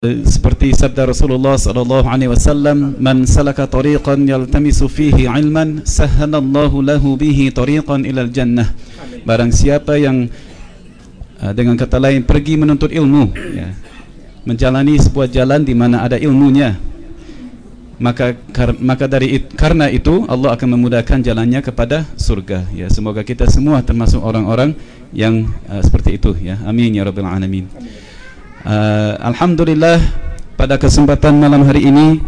seperti sabda Rasulullah sallallahu alaihi wasallam man salaka tariqan yaltamisu fihi ilman sahhalallahu lahu bihi tariqan ilal jannah. Barang siapa yang uh, dengan kata lain pergi menuntut ilmu ya menjalani sebuah jalan di mana ada ilmunya maka kar, maka dari it, karena itu Allah akan memudahkan jalannya kepada surga ya. Semoga kita semua termasuk orang-orang yang uh, seperti itu ya. Amin ya rabbal alamin Uh, Alhamdulillah pada kesempatan malam hari ini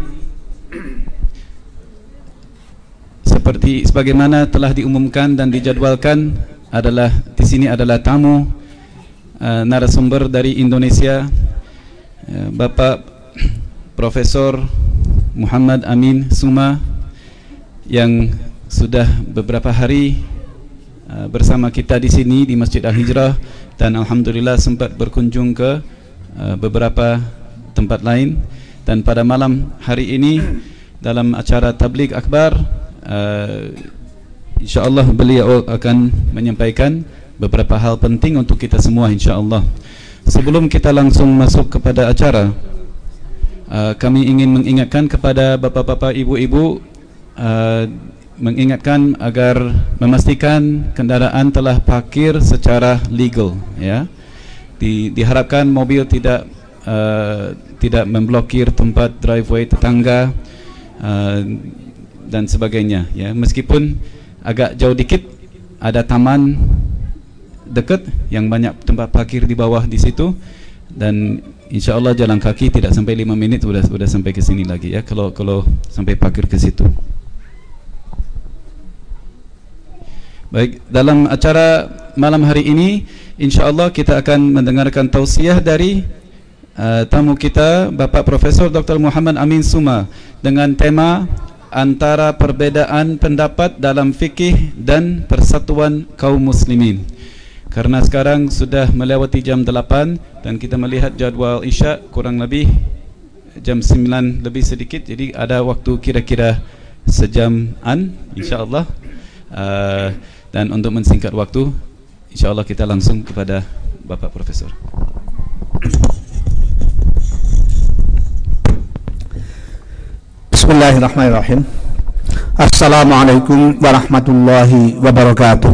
seperti sebagaimana telah diumumkan dan dijadwalkan adalah di sini adalah tamu uh, narasumber dari Indonesia uh, Bapak Profesor Muhammad Amin Suma yang sudah beberapa hari uh, bersama kita di sini di Masjid Al Hijrah dan alhamdulillah sempat berkunjung ke beberapa tempat lain. Dan pada malam hari ini dalam acara tabligh akbar uh, insyaallah beliau akan menyampaikan beberapa hal penting untuk kita semua insyaallah. Sebelum kita langsung masuk kepada acara uh, kami ingin mengingatkan kepada bapa-bapa ibu-ibu uh, mengingatkan agar memastikan kendaraan telah parkir secara legal ya di, diharapkan mobil tidak uh, tidak memblokir tempat driveway tetangga uh, dan sebagainya ya. Meskipun agak jauh dikit ada taman dekat yang banyak tempat parkir di bawah di situ dan insyaallah jalan kaki tidak sampai 5 minit sudah sudah sampai ke sini lagi ya. Kalau kalau sampai parkir ke situ Baik, dalam acara malam hari ini insyaallah kita akan mendengarkan tausiah dari uh, tamu kita Bapak Profesor Dr. Muhammad Amin Suma dengan tema antara perbedaan pendapat dalam fikih dan persatuan kaum muslimin. Karena sekarang sudah melewati jam 8 dan kita melihat jadual Isya kurang lebih jam 9 lebih sedikit jadi ada waktu kira-kira sejaman insyaallah. Uh, dan untuk mensingkat waktu insyaallah kita langsung kepada Bapak Profesor. Bismillahirrahmanirrahim. Assalamualaikum warahmatullahi wabarakatuh.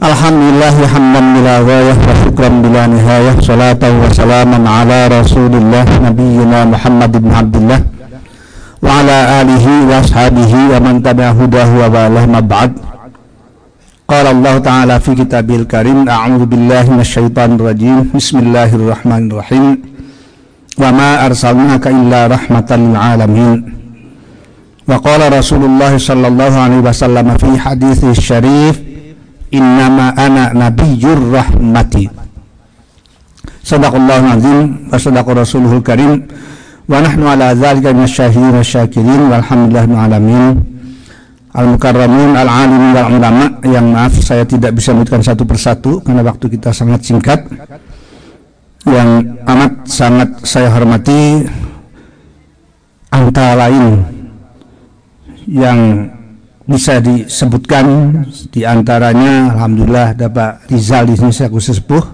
Alhamdulillah hamdan bila ghayah wa syukran bila nihayah. Salatan wa salaman ala rasulillah nabiyyina Muhammad ibn Abdullah wa ala alihi wa ashabihi wa man tabi'a wa walah ma ba'd. Qala Allah ta'ala fi kitabil karim a'udzu billahi minasyaitonir rajim. Bismillahirrahmanirrahim. Wa ma arsalnaka illa rahmatan alamin. Wa qala Rasulullah sallallahu alaihi wasallam fi hadits syarif innama ana nabiyyur rahmati. Sadaqallahu azim wa sadaqa rasuluhul karim wa nahnu ala dzalika minasyahirin wasyakirin walhamdulillahi alamin al mukarramin al alimin wal ulama yang maaf saya tidak bisa menyebutkan satu persatu karena waktu kita sangat singkat. Yang amat sangat saya hormati antara lain yang bisa disebutkan di antaranya alhamdulillah ada Pak Rizal di sini saya sepuh.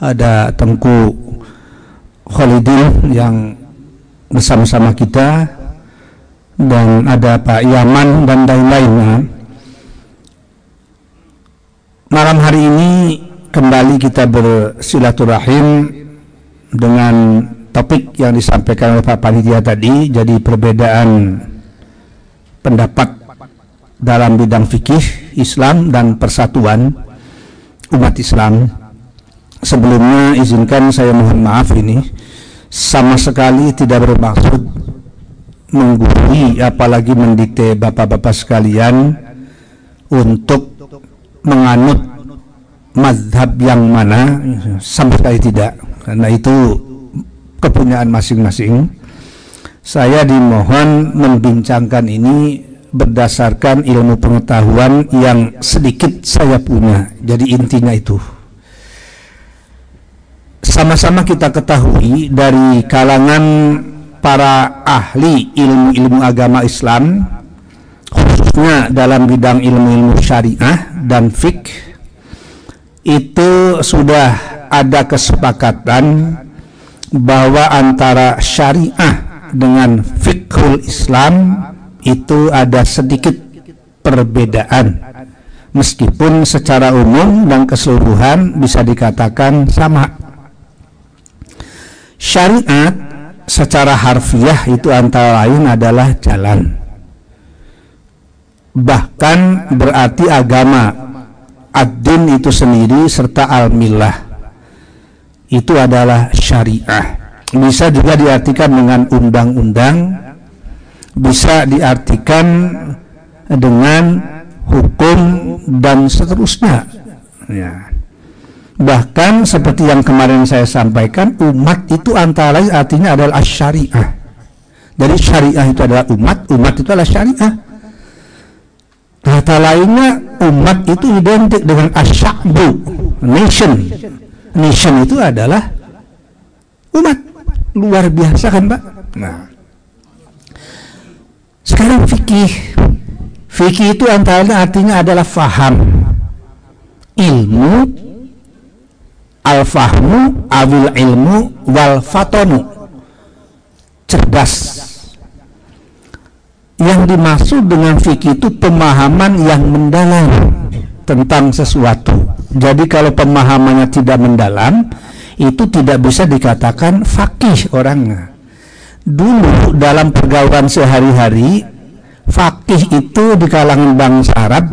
Ada Tengku Khalidin yang bersama-sama kita dan ada Pak Yaman dan lain-lain. Malam hari ini kembali kita bersilaturahim dengan topik yang disampaikan oleh Pak Panitia tadi jadi perbedaan pendapat dalam bidang fikih Islam dan persatuan umat Islam. Sebelumnya izinkan saya mohon maaf ini sama sekali tidak bermaksud menggurui apalagi mendikte bapak-bapak sekalian untuk menganut mazhab yang mana? Sama sekali tidak. Karena itu kepunyaan masing-masing. Saya dimohon membincangkan ini berdasarkan ilmu pengetahuan yang sedikit saya punya. Jadi intinya itu sama-sama kita ketahui dari kalangan para ahli ilmu-ilmu agama Islam khususnya dalam bidang ilmu-ilmu syariah dan fik itu sudah ada kesepakatan bahwa antara syariah dengan fikhul Islam itu ada sedikit perbedaan. Meskipun secara umum dan keseluruhan bisa dikatakan sama syariat secara harfiah itu antara lain adalah jalan. Bahkan berarti agama ad-din itu sendiri serta al-millah. Itu adalah syariah. Bisa juga diartikan dengan undang-undang bisa diartikan dengan hukum dan seterusnya. Ya bahkan seperti yang kemarin saya sampaikan umat itu antara lain artinya adalah syariah. Dari syariah itu adalah umat umat itu adalah syariah. Kata lainnya umat itu identik dengan asyabu nation. Nation itu adalah umat. Luar biasa kan Pak? Nah. Sekarang fikih. Fikih itu antara artinya adalah faham. Ilmu al-fahmu awil ilmu wal fatonu. Cerdas. Yang dimaksud dengan fikih itu pemahaman yang mendalam tentang sesuatu. Jadi kalau pemahamannya tidak mendalam itu tidak bisa dikatakan fakih orangnya. Dulu dalam pergaulan sehari-hari, fakih itu di kalangan bangsa Arab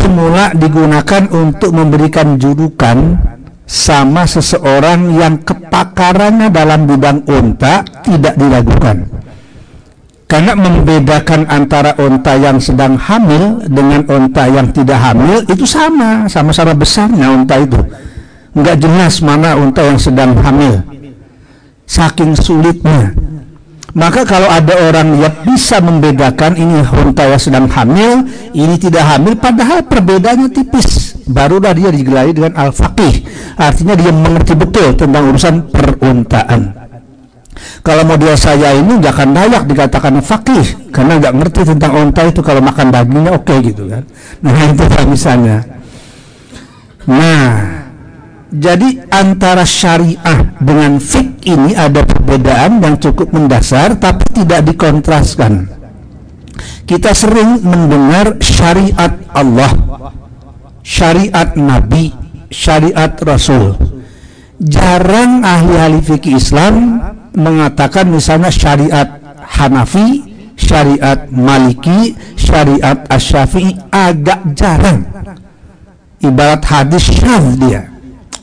semula digunakan untuk memberikan julukan sama seseorang yang kepakarannya dalam bidang unta tidak diragukan. Karena membedakan antara unta yang sedang hamil dengan unta yang tidak hamil itu sama, sama-sama besarnya unta itu. Nggak jelas mana unta yang sedang hamil. Saking sulitnya maka kalau ada orang yang bisa membedakan ini unta yang sedang hamil ini tidak hamil padahal perbedaannya tipis. Barulah dia digelari dengan al-faqih. Artinya dia mengerti betul tentang urusan peruntaan. Kalau model saya ini nggak akan layak dikatakan fakih karena nggak ngerti tentang unta itu kalau makan dagingnya oke okay, gitu kan. Nah itu misalnya. Nah jadi antara syariah dengan fik ini ada perbedaan yang cukup mendasar tapi tidak dikontraskan. Kita sering mendengar syariat Allah, syariat Nabi, syariat Rasul. Jarang ahli-ahli fikih Islam mengatakan misalnya syariat Hanafi, syariat Maliki, syariat Asyafi'i agak jarang. Ibarat hadis syaf dia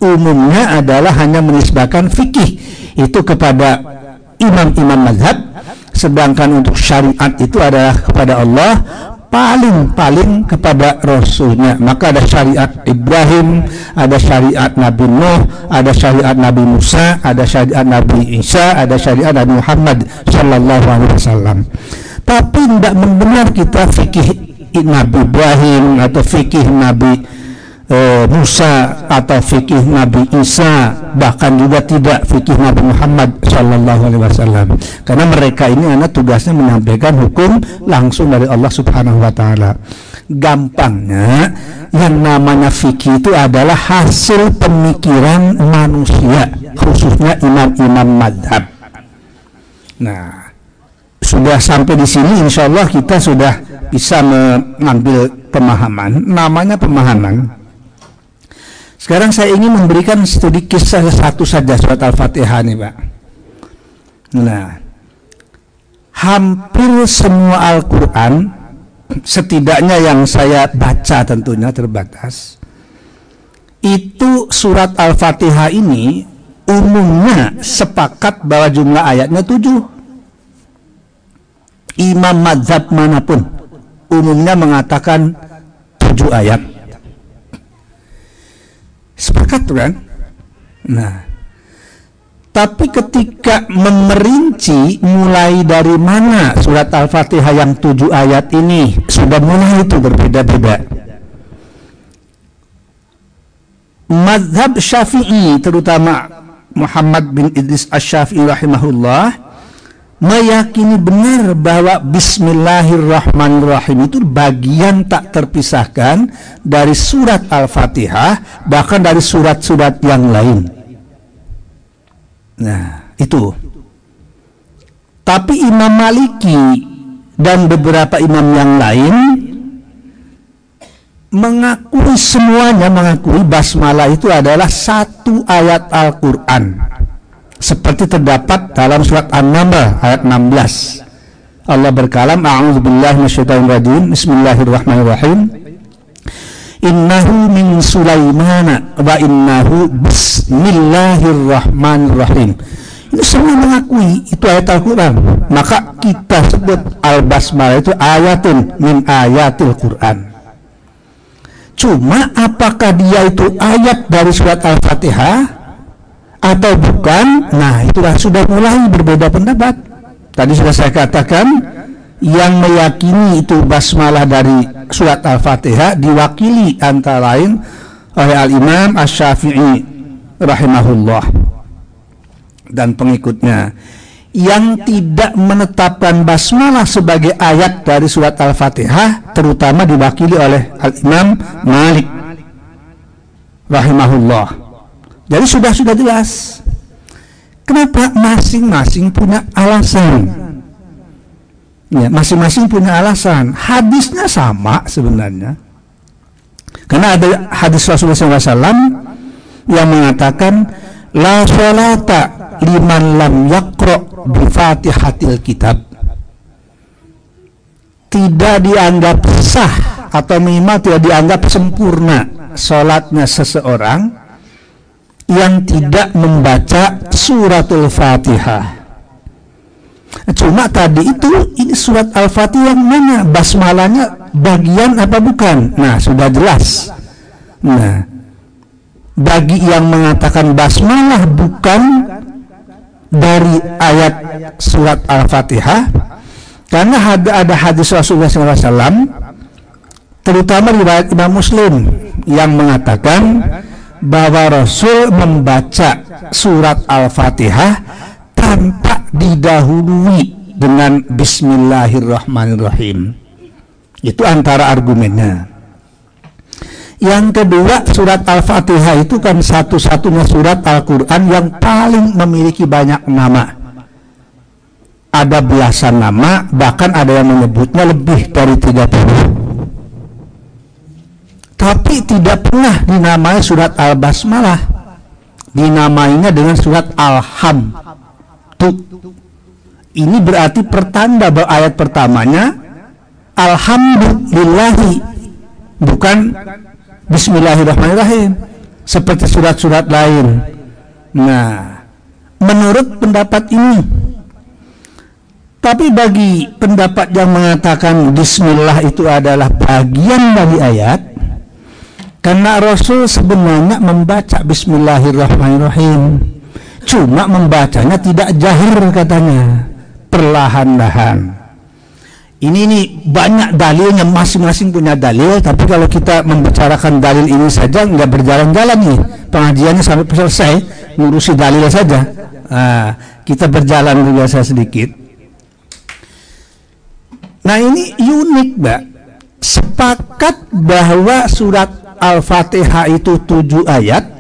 umumnya adalah hanya menisbahkan fikih itu kepada imam-imam mazhab sedangkan untuk syariat itu adalah kepada Allah paling-paling kepada Rasulnya. Maka ada syariat Ibrahim ada syariat Nabi Nuh ada syariat Nabi Musa ada syariat Nabi Isa ada syariat Nabi Muhammad Sallallahu Alaihi Wasallam. Tapi tidak mendengar kita fikih Nabi Ibrahim atau fikih Nabi eh, Musa atau fikih Nabi Isa bahkan juga tidak fikih Nabi Muhammad Shallallahu Alaihi Wasallam. Karena mereka ini anak tugasnya menyampaikan hukum langsung dari Allah Subhanahu Wa Taala. Gampangnya yang namanya fikih itu adalah hasil pemikiran manusia khususnya imam-imam madhab. Nah sudah sampai di sini insya Allah kita sudah bisa mengambil pemahaman. Namanya pemahaman sekarang saya ingin memberikan studi kisah satu saja surat Al-Fatihah nih Pak. Nah, hampir semua Al-Quran, setidaknya yang saya baca tentunya terbatas, itu surat Al-Fatihah ini umumnya sepakat bahwa jumlah ayatnya tujuh. Imam madhab mana pun umumnya mengatakan tujuh ayat Sepakat kan? Nah, tapi ketika memerinci mulai dari mana surat Al-Fatihah yang tujuh ayat ini sudah mulai itu berbeda-beda. Madhab Syafi'i terutama Muhammad bin Idris Ash-Syafi'i rahimahullah meyakini benar bahwa Bismillahirrahmanirrahim itu bagian tak terpisahkan dari surat Al-Fatihah bahkan dari surat-surat yang lain. Nah, itu. Tapi Imam Maliki dan beberapa imam yang lain mengakui semuanya mengakui basmalah itu adalah satu ayat Al-Qur'an seperti terdapat dalam surat An-Naml ayat 16. Allah berkalam, A'udzubillahi minasyaitonir rajim. Bismillahirrahmanirrahim. Innahu min Sulaimana wa innahu bismillahirrahmanirrahim. Ini semua mengakui itu ayat Al-Quran. Maka kita sebut Al-Basmalah itu ayatun min ayatil Quran. Cuma apakah dia itu ayat dari surat Al-Fatihah atau bukan? Nah itulah sudah mulai berbeda pendapat. Tadi sudah saya katakan yang meyakini itu basmalah dari surat al-fatihah diwakili antara lain oleh al-imam asy-syafi'i rahimahullah dan pengikutnya. Yang tidak menetapkan basmalah sebagai ayat dari surat al-fatihah terutama diwakili oleh al-imam malik rahimahullah jadi sudah sudah jelas. Kenapa masing-masing punya alasan? Ya, masing-masing punya alasan. Hadisnya sama sebenarnya. Karena ada hadis Rasulullah SAW yang mengatakan la sholata liman lam yakro bi fatihatil kitab tidak dianggap sah atau minimal tidak dianggap sempurna sholatnya seseorang yang tidak membaca suratul Fatihah. Cuma tadi itu ini surat Al-Fatihah yang mana? Basmalahnya bagian apa bukan? Nah, sudah jelas. Nah, bagi yang mengatakan basmalah bukan dari ayat surat Al-Fatihah karena ada, ada hadis Rasulullah SAW terutama riwayat Imam Muslim yang mengatakan bahwa Rasul membaca surat Al-Fatihah tanpa didahului dengan Bismillahirrahmanirrahim. Itu antara argumennya. Yang kedua, surat Al-Fatihah itu kan satu-satunya surat Al-Quran yang paling memiliki banyak nama. Ada belasan nama, bahkan ada yang menyebutnya lebih dari 30 tapi tidak pernah dinamai surat Al-Basmalah. Dinamainya dengan surat Al-Ham. Ini berarti pertanda bahwa ayat pertamanya Alhamdulillahi. Bukan Bismillahirrahmanirrahim. Seperti surat-surat lain. Nah menurut pendapat ini tapi bagi pendapat yang mengatakan Bismillah itu adalah bagian dari ayat karena Rasul sebenarnya membaca Bismillahirrahmanirrahim. Cuma membacanya tidak jahir katanya, perlahan-lahan. Ini nih banyak dalilnya masing-masing punya dalil, tapi kalau kita membicarakan dalil ini saja nggak berjalan-jalan nih pengajiannya sampai selesai ngurusi dalil saja. Nah, kita berjalan juga sedikit. Nah ini unik, mbak. Sepakat bahwa surat Al-Fatihah itu tujuh ayat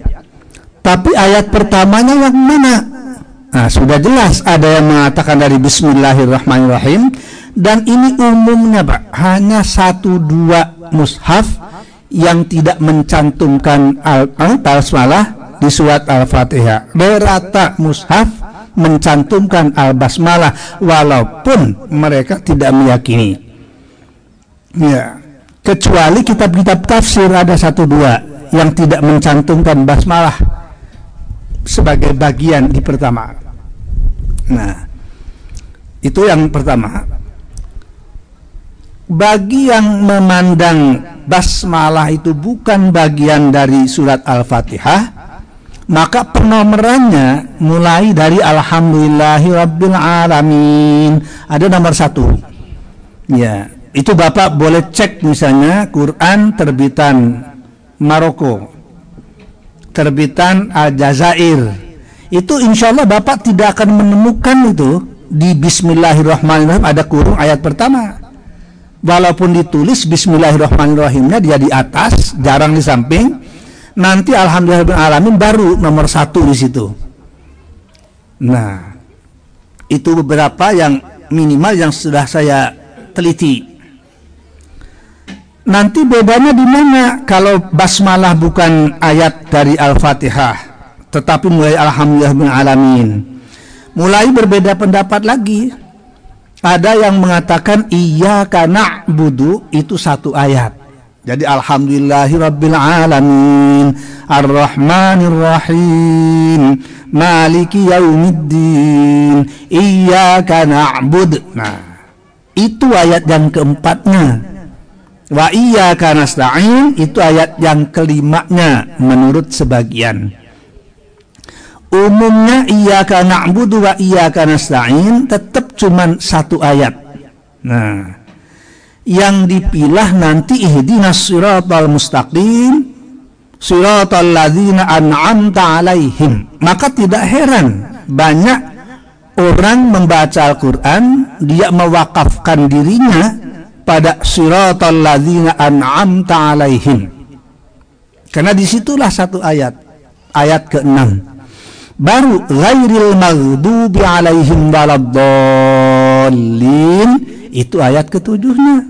tapi ayat pertamanya yang mana? Nah sudah jelas ada yang mengatakan dari Bismillahirrahmanirrahim. Dan ini umumnya Pak. Hanya satu dua mushaf yang tidak mencantumkan al-basmalah di surat Al-Fatihah berata mushaf mencantumkan al-basmalah walaupun mereka tidak meyakini. Ya kecuali kitab-kitab tafsir ada satu dua yang tidak mencantumkan basmalah sebagai bagian di pertama. Nah, itu yang pertama. Bagi yang memandang basmalah itu bukan bagian dari surat Al-Fatihah, maka penomorannya mulai dari Alhamdulillahi Rabbil Alamin. Ada nomor satu. Ya, itu Bapak boleh cek misalnya Quran terbitan Maroko terbitan Aljazair. Itu insya Allah Bapak tidak akan menemukan itu di Bismillahirrahmanirrahim. Ada kurung ayat pertama. Walaupun ditulis Bismillahirrahmanirrahimnya dia di atas jarang di samping. Nanti Alhamdulillahirrahmanirrahim baru nomor satu di situ. Nah itu beberapa yang minimal yang sudah saya teliti nanti bedanya di mana? Kalau basmalah bukan ayat dari Al-Fatihah tetapi mulai alhamdulillah bin alamin. Mulai berbeda pendapat lagi. Ada yang mengatakan iya karena budu itu satu ayat. Jadi alhamdulillahirabbil alamin arrahmanir rahim maliki yaumiddin iyyaka na'bud. Nah itu ayat yang keempatnya wa iyyaka nasta'in itu ayat yang kelimanya menurut sebagian umumnya iya karena na'budu wa karena nasta'in tetap cuman satu ayat. Nah, yang dipilah nanti ihdinas siratal mustaqim siratal ladzina an'amta alaihim. Maka tidak heran banyak orang membaca Al-Qur'an dia mewakafkan dirinya pada siratal ladzina an'amta alaihim. Karena di situlah satu ayat, ayat ke-6 baru ghairil maghdubi alaihim waladdallin itu ayat ketujuhnya.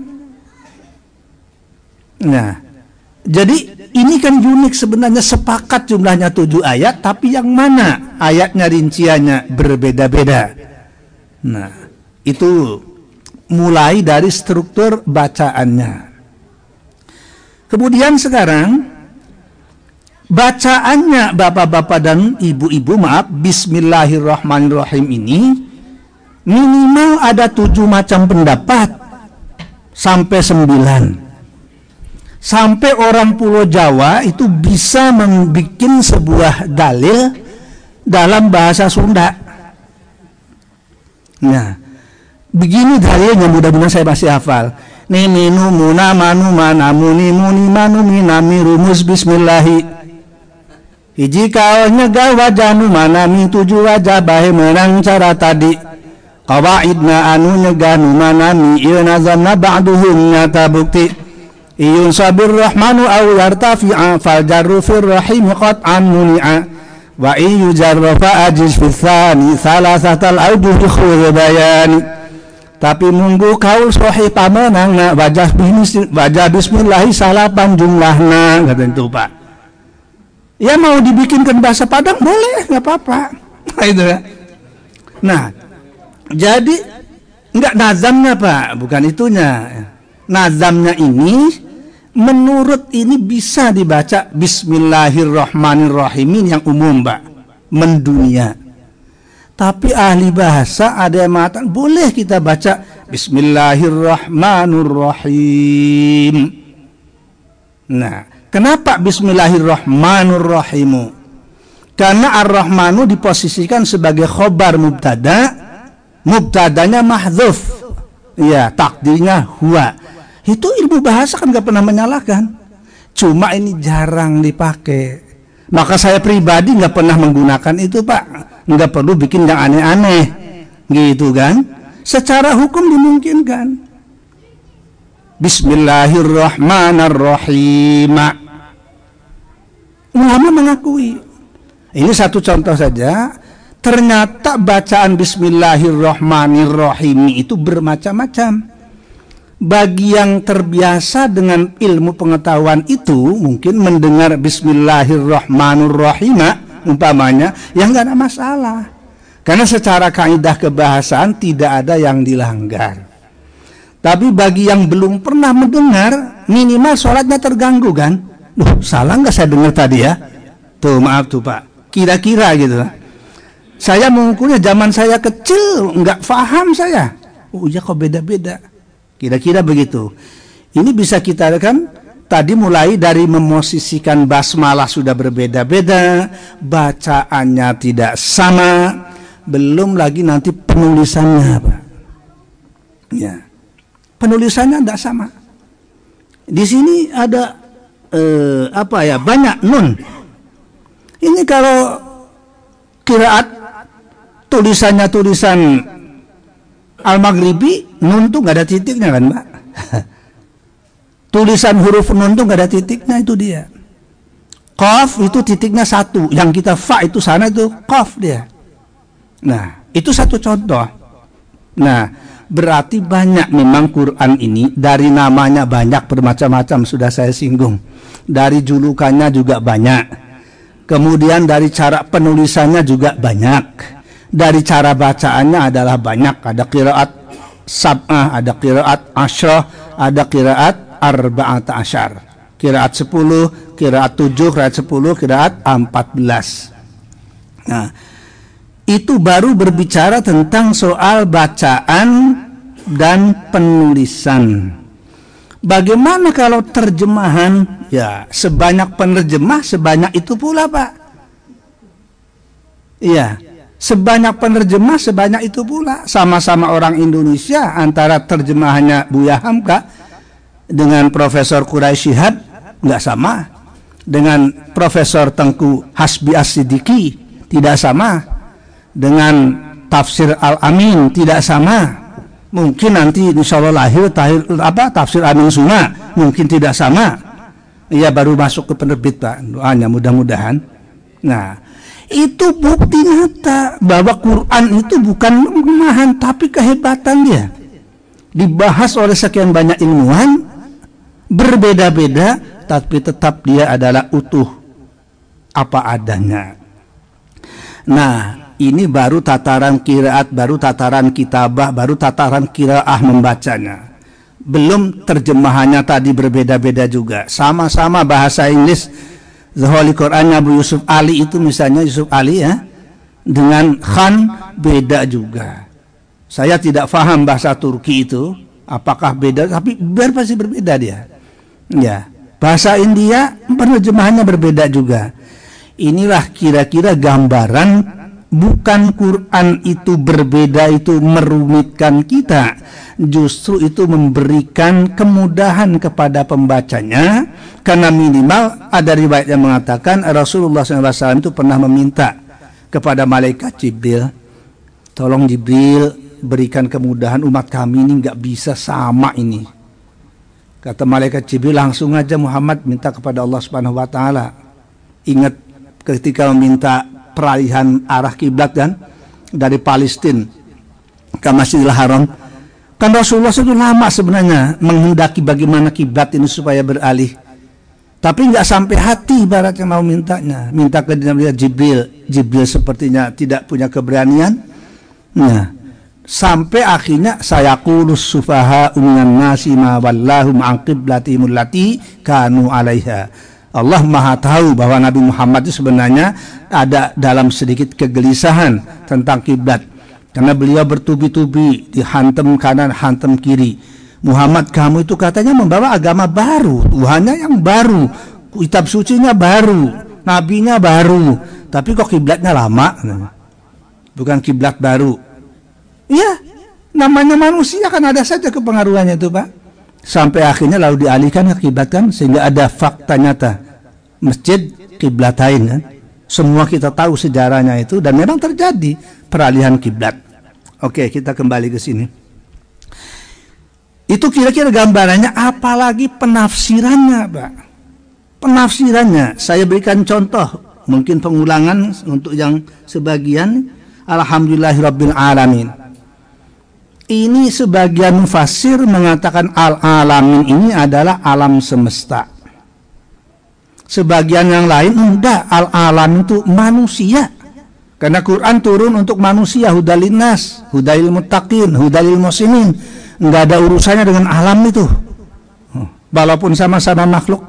Nah jadi ini kan unik sebenarnya sepakat jumlahnya tujuh ayat tapi yang mana ayatnya rinciannya berbeda-beda? Nah itu mulai dari struktur bacaannya. Kemudian sekarang bacaannya bapak-bapak dan ibu-ibu maaf Bismillahirrahmanirrahim ini minimal ada tujuh macam pendapat sampai sembilan. Sampai orang Pulau Jawa itu bisa membuat sebuah dalil dalam bahasa Sunda. Nah begini dalilnya mudah-mudahan saya masih hafal. Ni minu muna manu mana muni muni manu minami rumus bismillahi. Hiji kau nyegah wajahmu manami tujuh wajah bahe menang cara tadi. Qawaidna anu nyegah nu manami ieu nazamna ba'duhum nyata bukti. Iyun sabir rahmanu aw yartafi'a fal jarru fir rahim qat'an muni'a. Wa iyu jarra fa ajiz fi thani aujuh khudh bayani tapi munggu kau sohi pamenang na wajah bismillah wajah bismillah salapan jumlahna kata itu pak. Ya mau dibikinkan bahasa Padang boleh nggak apa-apa. Nah, itu ya. Nah jadi nggak nazamnya pak. Bukan itunya. Nazamnya ini menurut ini bisa dibaca Bismillahirrohmanirrohim yang umum pak. Mendunia tapi ahli bahasa ada yang mengatakan boleh kita baca Bismillahirrahmanirrahim nah Kenapa Bismillahirrahmanirrahim? Karena Ar-Rahmanu diposisikan sebagai khobar mubtada, mubtadanya mahzuf. Ya, takdirnya huwa. Itu ilmu bahasa kan gak pernah menyalahkan. Cuma ini jarang dipakai. Maka saya pribadi nggak pernah menggunakan itu pak. Nggak perlu bikin yang aneh-aneh. Gitu kan. Secara hukum dimungkinkan. Bismillahirrahmanirrahim. Ulama mengakui. Ini satu contoh saja. Ternyata bacaan Bismillahirrahmanirrahim itu bermacam-macam. Bagi yang terbiasa dengan ilmu pengetahuan itu mungkin mendengar Bismillahirrahmanirrahim umpamanya yang nggak ada masalah. Karena secara kaidah kebahasaan tidak ada yang dilanggar. Tapi bagi yang belum pernah mendengar, minimal sholatnya terganggu kan? Duh, salah nggak saya dengar tadi ya? Tuh maaf tuh Pak, kira-kira gitu. Saya mengukurnya zaman saya kecil, nggak paham saya. Oh iya kok beda-beda. Kira-kira begitu. Ini bisa kita kan tadi mulai dari memosisikan basmalah sudah berbeda-beda, bacaannya tidak sama, belum lagi nanti penulisannya, Pak. Ya penulisannya tidak sama. Di sini ada eh, apa ya banyak nun. Ini kalau kiraat tulisannya tulisan Al-Maghribi nun tuh nggak ada titiknya kan Mbak tulisan huruf nun tuh nggak ada titiknya itu dia. Qaf itu titiknya satu. Yang kita fa itu sana itu qaf dia. Nah itu satu contoh. Nah berarti banyak memang Quran ini. Dari namanya banyak bermacam-macam sudah saya singgung. Dari julukannya juga banyak. Kemudian dari cara penulisannya juga banyak. Dari cara bacaannya adalah banyak. Ada kiraat sab'ah ada kiraat asyrah ada kiraat arba'ata asyar. Kiraat 10 kiraat 7 kiraat 10 kiraat 14 nah itu baru berbicara tentang soal bacaan dan penulisan. Bagaimana kalau terjemahan? Ya sebanyak penerjemah sebanyak itu pula Pak. Iya sebanyak penerjemah sebanyak itu pula. Sama-sama orang Indonesia antara terjemahannya Buya Hamka dengan Profesor Quraisy Shihab nggak sama. Dengan Profesor Tengku Hasbi As-Siddiqi tidak sama. Dengan tafsir Al-Amin tidak sama. Mungkin nanti insya Allah lahir tahir, apa tafsir Amin Suna mungkin tidak sama. Ia baru masuk ke penerbit Pak. Doanya mudah-mudahan. Nah itu bukti nyata bahwa Quran itu bukan kelemahan tapi kehebatan dia. Dibahas oleh sekian banyak ilmuwan berbeda-beda tapi tetap dia adalah utuh apa adanya. Nah, ini baru tataran kiraat, baru tataran kitabah, baru tataran kiraah membacanya. Belum terjemahannya tadi berbeda-beda juga. Sama-sama bahasa Inggris The Holy Quran Abu Yusuf Ali itu misalnya Yusuf Ali ya dengan Khan beda juga. Saya tidak faham bahasa Turki itu apakah beda tapi biar pasti berbeda dia. Ya, bahasa India penerjemahannya berbeda juga. Inilah kira-kira gambaran bukan Quran itu berbeda itu merumitkan kita. Justru itu memberikan kemudahan kepada pembacanya. Karena minimal ada riwayat yang mengatakan Rasulullah SAW itu pernah meminta kepada malaikat Jibril tolong Jibril berikan kemudahan umat kami ini nggak bisa sama ini Kata malaikat Jibril langsung aja Muhammad minta kepada Allah Subhanahu wa taala. Ingat ketika meminta peralihan arah kiblat kan dari Palestina ke Masjidil Haram. Kan Rasulullah itu lama sebenarnya menghendaki bagaimana kiblat ini supaya beralih. Tapi nggak sampai hati ibaratnya mau mintanya. Minta ke Jibril. Jibril sepertinya tidak punya keberanian. Nah, sampai akhirnya saya kurus sufaha minan nasi ma wallahum an qiblatihim allati kanu alaiha. Allah Maha tahu bahwa Nabi Muhammad itu sebenarnya ada dalam sedikit kegelisahan tentang kiblat karena beliau bertubi-tubi dihantam kanan hantam kiri. Muhammad kamu itu katanya membawa agama baru, Tuhannya yang baru, kitab sucinya baru, nabinya baru, tapi kok kiblatnya lama? Bukan kiblat baru, Iya, namanya manusia kan ada saja kepengaruhannya itu Pak. Sampai akhirnya lalu dialihkan ke kiblat kan sehingga ada fakta nyata masjid kiblatain kan. Semua kita tahu sejarahnya itu dan memang terjadi peralihan kiblat. Oke, kita kembali ke sini. Itu kira-kira gambarannya apalagi penafsirannya, Pak. Penafsirannya saya berikan contoh, mungkin pengulangan untuk yang sebagian alhamdulillahirabbil alamin ini sebagian mufasir mengatakan al-alamin ini adalah alam semesta. Sebagian yang lain enggak, al-alam itu manusia. Karena Quran turun untuk manusia, hudalinas, hudalil mutakin, hudalil muslimin. Enggak ada urusannya dengan alam itu. Walaupun sama-sama makhluk.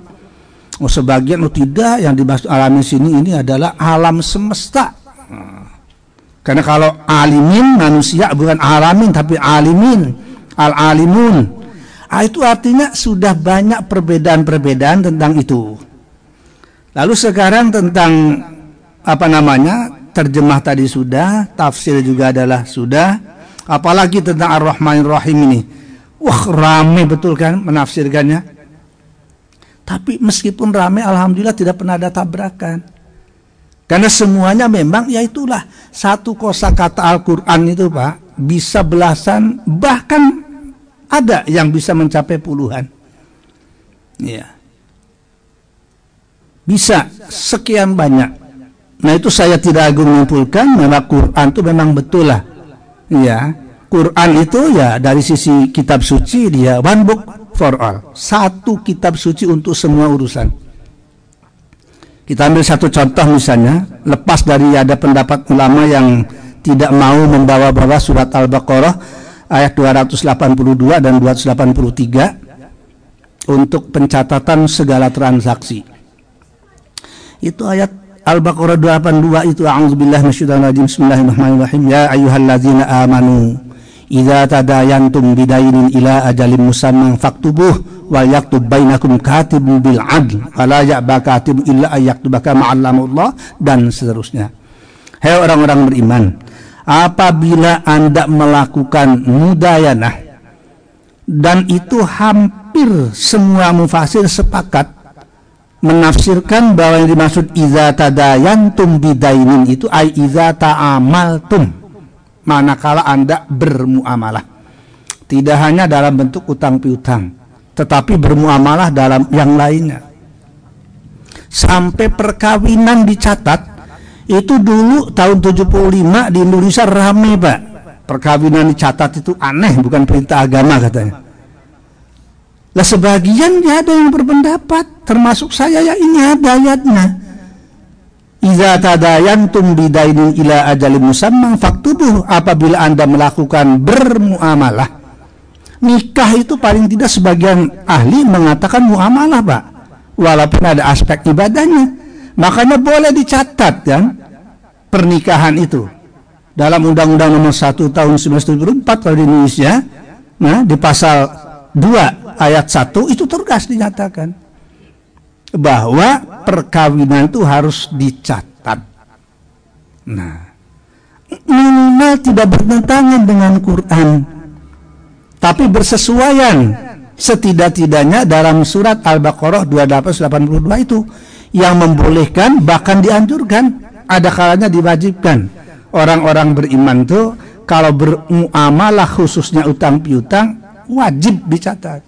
Oh, sebagian oh tidak yang dibahas alam sini ini adalah alam semesta. Karena kalau alimin manusia bukan alamin tapi alimin, al-alimun. Ah, itu artinya sudah banyak perbedaan-perbedaan tentang itu. Lalu sekarang tentang apa namanya? terjemah tadi sudah, tafsir juga adalah sudah. Apalagi tentang Ar-Rahmanir Rahim ini. Wah, rame betul kan menafsirkannya. Tapi meskipun rame alhamdulillah tidak pernah ada tabrakan. Karena semuanya memang ya itulah satu kosa kata Al-Quran itu Pak bisa belasan, bahkan ada yang bisa mencapai puluhan. Ya. Bisa sekian banyak. Nah itu saya tidak agung menyimpulkan bahwa Quran itu memang betul lah. Ya, Quran itu ya dari sisi kitab suci dia one book for all. Satu kitab suci untuk semua urusan. Kita ambil satu contoh misalnya, lepas dari ada pendapat ulama yang tidak mau membawa-bawa surat Al-Baqarah ayat 282 dan 283 untuk pencatatan segala transaksi. Itu ayat Al-Baqarah 82 itu a'udzubillahi minasyaitonir bismillahirrahmanirrahim. Ya ayyuhalladzina amanu idza tadayantum bidainin ila ajalin musamman faktubuh wa yaktub bainakum katibun bil adl wala ya'ba katib illa ayaktubaka ma'allamullah dan seterusnya. Hei orang-orang beriman, apabila Anda melakukan mudayanah dan itu hampir semua mufasir sepakat menafsirkan bahwa yang dimaksud iza tadayantum bidainin itu ai iza ta'amaltum manakala Anda bermuamalah. Tidak hanya dalam bentuk utang piutang, tetapi bermuamalah dalam yang lainnya. Sampai perkawinan dicatat itu dulu tahun 75 di Indonesia rame pak. Perkawinan dicatat itu aneh bukan perintah agama katanya. Lah sebagian ya ada yang berpendapat termasuk saya ya ini ada ayatnya. Iza tadayantum bidainin ila ajalin musamman faktubuh apabila Anda melakukan bermuamalah. Nikah itu paling tidak sebagian ahli mengatakan muamalah pak. Walaupun ada aspek ibadahnya. Makanya boleh dicatat kan pernikahan itu. Dalam undang-undang nomor 1 tahun 1974 kalau di Indonesia nah di pasal 2 ayat 1 itu tegas dinyatakan bahwa perkawinan itu harus dicatat. Nah minimal tidak bertentangan dengan Quran tapi bersesuaian setidak-tidaknya dalam surat Al-Baqarah 2882 itu yang membolehkan bahkan dianjurkan ada kalanya diwajibkan. Orang-orang beriman tuh kalau bermuamalah khususnya utang piutang wajib dicatat.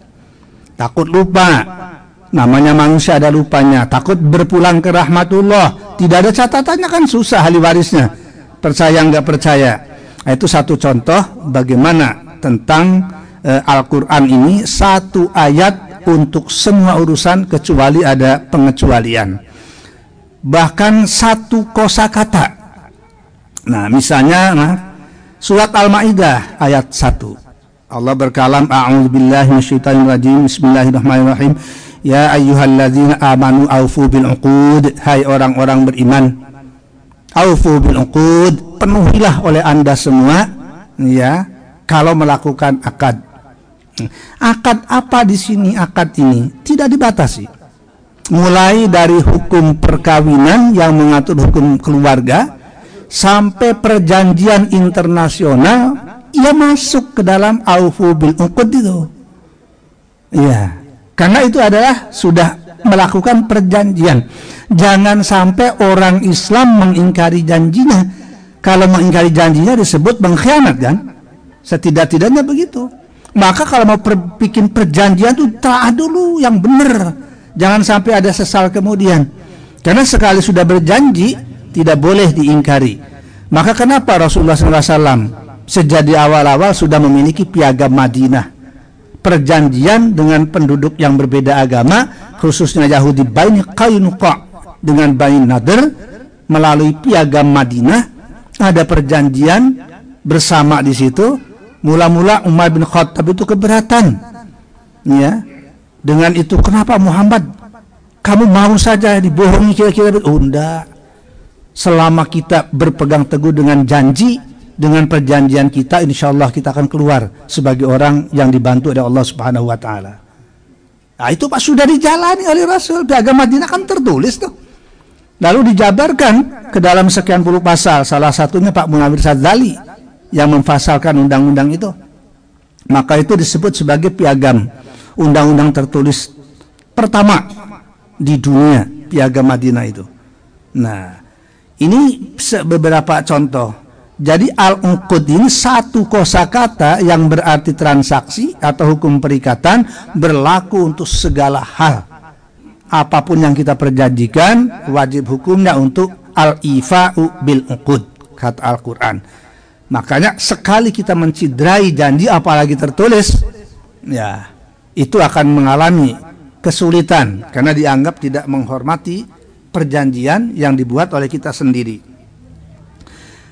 Takut lupa namanya manusia ada lupanya takut berpulang ke rahmatullah. Tidak ada catatannya kan susah ahli warisnya. Percaya nggak percaya. Nah, itu satu contoh bagaimana tentang uh, Al-Quran ini. Satu ayat untuk semua urusan kecuali ada pengecualian. Bahkan satu kosakata nah misalnya nah, surat Al-Maidah ayat 1 Allah berkalam a'udzubillahi bismillahirrahmanirrahim ya ayyuhalladzina amanu aufu bil uqud hai orang-orang beriman aufu bil uqud penuhilah oleh Anda semua ya kalau melakukan akad Akad apa di sini akad ini? Tidak dibatasi. Mulai dari hukum perkawinan yang mengatur hukum keluarga sampai perjanjian internasional ia masuk ke dalam aufu bil uqud itu. Ya, karena itu adalah sudah melakukan perjanjian. Jangan sampai orang Islam mengingkari janjinya. Kalau mengingkari janjinya disebut mengkhianat kan? Setidak-tidaknya begitu. Maka kalau mau per, bikin perjanjian itu taat dulu yang benar. Jangan sampai ada sesal kemudian. Karena sekali sudah berjanji tidak boleh diingkari. Maka kenapa Rasulullah SAW sejak di awal-awal sudah memiliki piagam Madinah perjanjian dengan penduduk yang berbeda agama khususnya Yahudi Bain Qainuqa dengan Bain Nadir melalui piagam Madinah ada perjanjian bersama di situ Mula-mula Umar bin Khattab itu keberatan. Ya. Dengan itu kenapa Muhammad kamu mau saja dibohongi kira-kira oh. Selama kita berpegang teguh dengan janji dengan perjanjian kita insya Allah kita akan keluar sebagai orang yang dibantu oleh Allah Subhanahu wa taala. Nah, itu Pak sudah dijalani oleh Rasul. Piagam Madinah kan tertulis tuh. Lalu dijabarkan ke dalam sekian puluh pasal. Salah satunya Pak Munawir Sadzali yang memfasalkan undang-undang itu maka itu disebut sebagai piagam undang-undang tertulis pertama di dunia piagam Madinah itu nah ini beberapa contoh Jadi al-uqud ini satu kosakata yang berarti transaksi atau hukum perikatan berlaku untuk segala hal. Apa pun yang kita perjanjikan wajib hukumnya untuk al-ifa'u bil uqud kata Al-Qur'an. Makanya sekali kita mencidrai janji apalagi tertulis ya itu akan mengalami kesulitan karena dianggap tidak menghormati perjanjian yang dibuat oleh kita sendiri.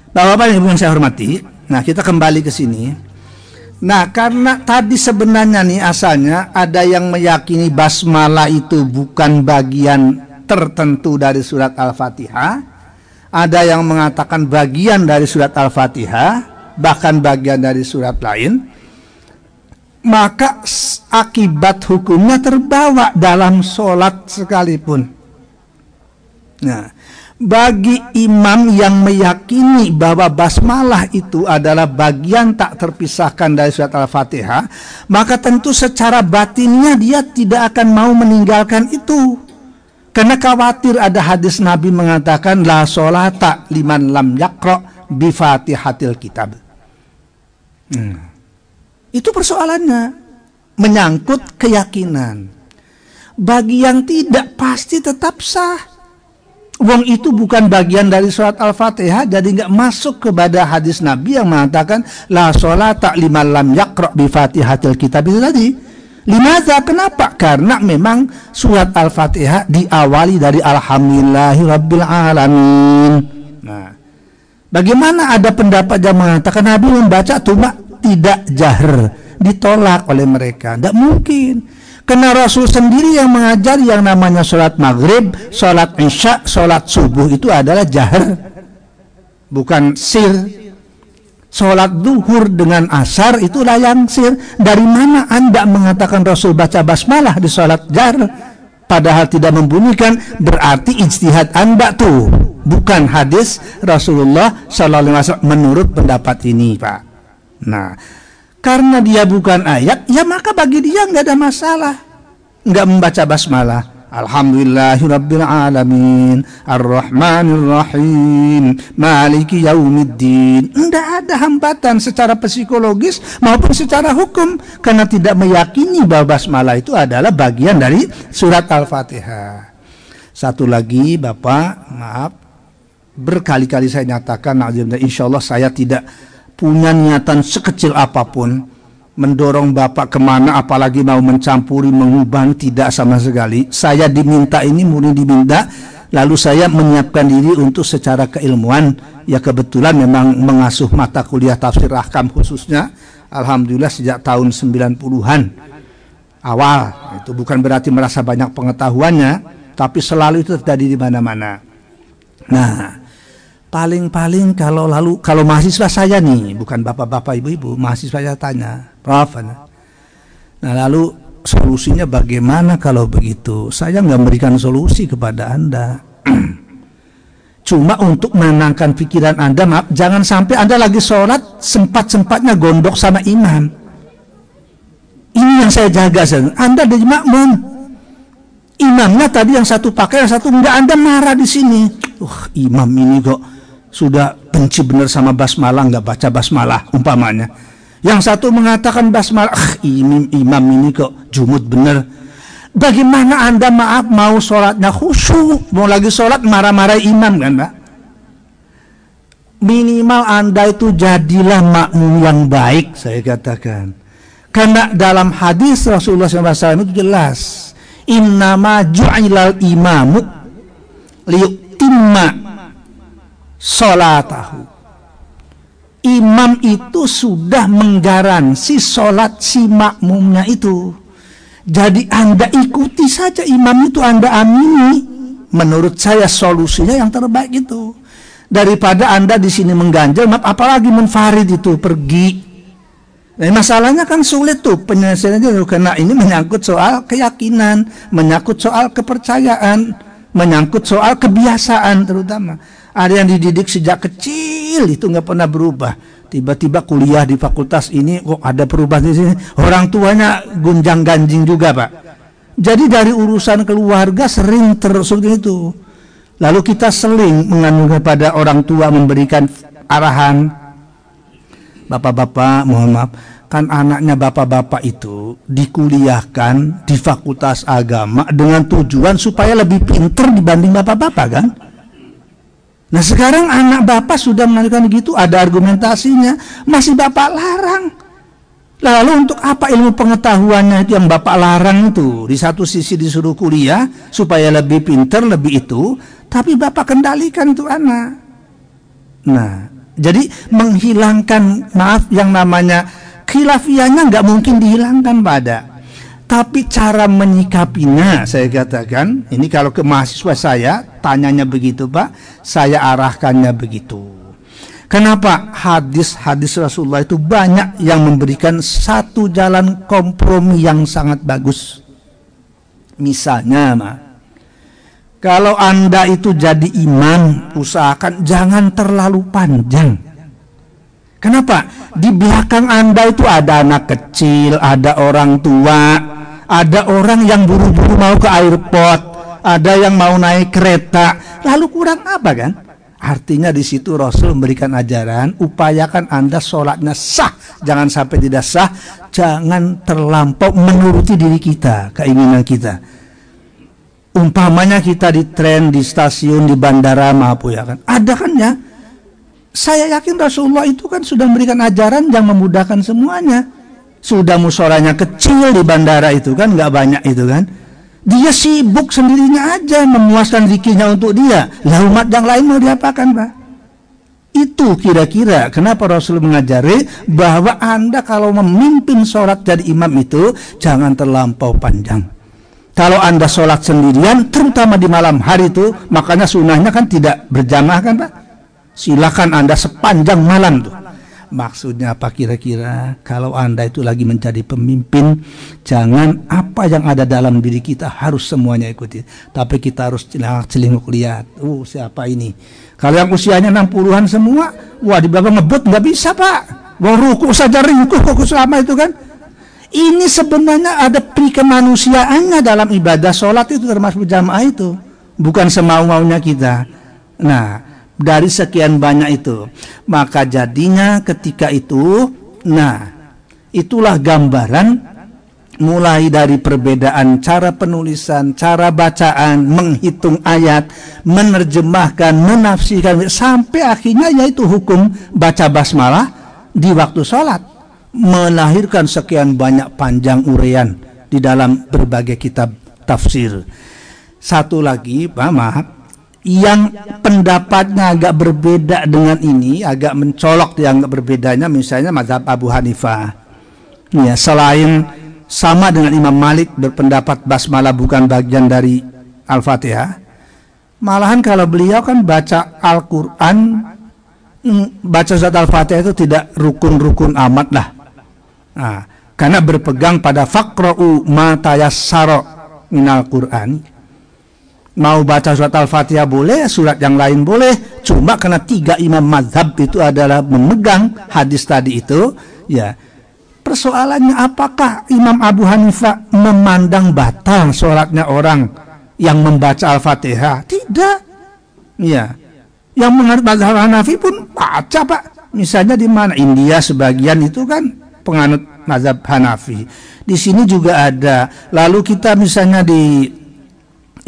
Bapak-bapak yang saya hormati, nah kita kembali ke sini. Nah, karena tadi sebenarnya nih asalnya ada yang meyakini basmalah itu bukan bagian tertentu dari surat Al-Fatihah, ada yang mengatakan bagian dari surat Al-Fatihah, bahkan bagian dari surat lain, maka akibat hukumnya terbawa dalam sholat sekalipun. Nah, bagi imam yang meyakini bahwa basmalah itu adalah bagian tak terpisahkan dari surat Al-Fatihah, maka tentu secara batinnya dia tidak akan mau meninggalkan itu. Karena khawatir ada hadis Nabi mengatakan la solata liman lam yakro bi fatihatil kitab. Hmm. Itu persoalannya menyangkut keyakinan. Bagi yang tidak pasti tetap sah Wong itu bukan bagian dari surat Al-Fatihah jadi nggak masuk kepada hadis Nabi yang mengatakan la tak lima lam yakro bi Fatihatil kitab itu tadi. Limaza kenapa? Karena memang surat Al-Fatihah diawali dari alhamdulillahi rabbil alamin. Nah, bagaimana ada pendapat yang mengatakan Nabi membaca cuma tidak jahar, ditolak oleh mereka. Tidak mungkin. Karena Rasul sendiri yang mengajar yang namanya sholat maghrib, sholat isya, sholat subuh itu adalah jahar. Bukan sir. Sholat duhur dengan asar itulah yang sir. Dari mana anda mengatakan Rasul baca basmalah di sholat jar? Padahal tidak membunyikan berarti ijtihad anda tuh. Bukan hadis Rasulullah Wasallam menurut pendapat ini Pak. Nah, karena dia bukan ayat, ya maka bagi dia nggak ada masalah. Nggak membaca basmalah. Alhamdulillahirabbil alamin. Ar-Rahmanir Rahim Maliki yaumiddin. Tidak ada hambatan secara psikologis maupun secara hukum. Karena tidak meyakini bahwa basmalah itu adalah bagian dari surat Al-Fatihah. Satu lagi Bapak maaf. Berkali-kali saya nyatakan Insya Allah saya tidak punya niatan sekecil apa pun mendorong bapak ke mana apalagi mau mencampuri mengubah tidak sama sekali. Saya diminta ini murni diminta lalu saya menyiapkan diri untuk secara keilmuan. Ya kebetulan memang mengasuh mata kuliah tafsir ahkam khususnya Alhamdulillah sejak tahun 90-an awal itu bukan berarti merasa banyak pengetahuannya tapi selalu itu terjadi di mana-mana. Nah Paling-paling kalau lalu kalau mahasiswa saya nih, bukan bapak-bapak ibu-ibu, mahasiswa saya tanya, Prof. Nah lalu solusinya bagaimana kalau begitu? Saya nggak memberikan solusi kepada anda. Cuma untuk menenangkan pikiran anda, maaf, jangan sampai anda lagi sholat sempat-sempatnya gondok sama imam. Ini yang saya jaga, anda dari makmum. Imamnya tadi yang satu pakai, yang satu enggak, anda marah di sini. Wah, imam ini kok sudah benci benar sama basmalah nggak baca basmalah umpamanya. Yang satu mengatakan basmalah ah, imam, imam ini kok jumut benar. Bagaimana anda maaf mau sholatnya khusyuk? Mau lagi sholat marah-marah imam kan pak minimal anda itu jadilah makmum yang baik saya katakan. Karena dalam hadis Rasulullah SAW itu jelas innama ju'ilal imamu liyutimma solatahu. Imam itu sudah menggaransi solat si makmumnya itu. Jadi anda ikuti saja imam itu anda amini. Menurut saya solusinya yang terbaik itu. Daripada anda di sini mengganjal apalagi menfarid itu pergi. Nah, masalahnya kan sulit tuh penyelesaiannya. Karena ini menyangkut soal keyakinan, menyangkut soal kepercayaan, menyangkut soal kebiasaan terutama. Ada yang dididik sejak kecil itu nggak pernah berubah. Tiba-tiba kuliah di fakultas ini kok ada perubahan di sini. Orang tuanya gunjang ganjing juga pak. Jadi dari urusan keluarga sering terus itu. Lalu kita seling mengandung kepada orang tua memberikan arahan bapak-bapak mohon maaf kan anaknya bapak-bapak itu dikuliahkan di fakultas agama dengan tujuan supaya lebih pinter dibanding bapak-bapak kan nah sekarang anak bapak sudah melakukan gitu ada argumentasinya masih bapak larang Lalu untuk apa ilmu pengetahuannya itu yang Bapak larang itu? Di satu sisi disuruh kuliah supaya lebih pinter, lebih itu, tapi Bapak kendalikan itu anak. Nah, jadi menghilangkan maaf yang namanya khilafiahnya nggak mungkin dihilangkan pada. Tapi cara menyikapinya saya katakan, ini kalau ke mahasiswa saya tanyanya begitu Pak, saya arahkannya begitu. Kenapa hadis-hadis Rasulullah itu banyak yang memberikan satu jalan kompromi yang sangat bagus. Misalnya, ma, kalau Anda itu jadi imam, usahakan jangan terlalu panjang. Kenapa? Di belakang Anda itu ada anak kecil, ada orang tua, ada orang yang buru-buru mau ke airport, ada yang mau naik kereta. Lalu kurang apa kan? Artinya di situ Rasul memberikan ajaran, upayakan Anda sholatnya sah, jangan sampai tidak sah, jangan terlampau menuruti diri kita, keinginan kita. Umpamanya kita di tren, di stasiun, di bandara, maaf ya kan, ada kan ya? Saya yakin Rasulullah itu kan sudah memberikan ajaran yang memudahkan semuanya. Sudah musoranya kecil di bandara itu kan, nggak banyak itu kan dia sibuk sendirinya aja memuaskan zikirnya untuk dia. Lah umat yang lain mau diapakan, Pak? Itu kira-kira kenapa Rasul mengajari bahwa Anda kalau memimpin sholat jadi imam itu jangan terlampau panjang. Kalau Anda sholat sendirian, terutama di malam hari itu, makanya sunnahnya kan tidak berjamaah kan Pak? Silakan Anda sepanjang malam tuh. Maksudnya apa kira-kira? Kalau Anda itu lagi menjadi pemimpin, jangan apa yang ada dalam diri kita harus semuanya ikuti. Tapi kita harus celinguk lihat. Oh, siapa ini? Kalau yang usianya 60-an semua, wah di belakang ngebut nggak bisa, Pak. Wah, ruku saja ringkuh kok selama itu kan. Ini sebenarnya ada kemanusiaannya dalam ibadah sholat itu termasuk jamaah itu. Bukan semau-maunya kita. Nah, dari sekian banyak itu. Maka jadinya ketika itu, nah, itulah gambaran mulai dari perbedaan cara penulisan, cara bacaan, menghitung ayat, menerjemahkan, menafsirkan sampai akhirnya yaitu hukum baca basmalah di waktu sholat melahirkan sekian banyak panjang urean di dalam berbagai kitab tafsir. Satu lagi, maaf, yang pendapatnya agak berbeda dengan ini, agak mencolok yang berbedanya misalnya mazhab Abu Hanifah. Ya, selain sama dengan Imam Malik berpendapat basmalah bukan bagian dari Al-Fatihah, malahan kalau beliau kan baca Al-Qur'an mm, baca surat Al-Fatihah itu tidak rukun-rukun amat lah. Nah, karena berpegang pada faqra'u ma tayassara minal Qur'an mau baca surat Al-Fatihah boleh, surat yang lain boleh. Cuma karena tiga imam madhab itu adalah memegang hadis tadi itu, ya. Persoalannya apakah Imam Abu Hanifah memandang batal sholatnya orang yang membaca Al-Fatihah? Tidak. Ya. Yang mengerti mazhab Hanafi pun baca, Pak. Misalnya di mana India sebagian itu kan penganut mazhab Hanafi. Di sini juga ada. Lalu kita misalnya di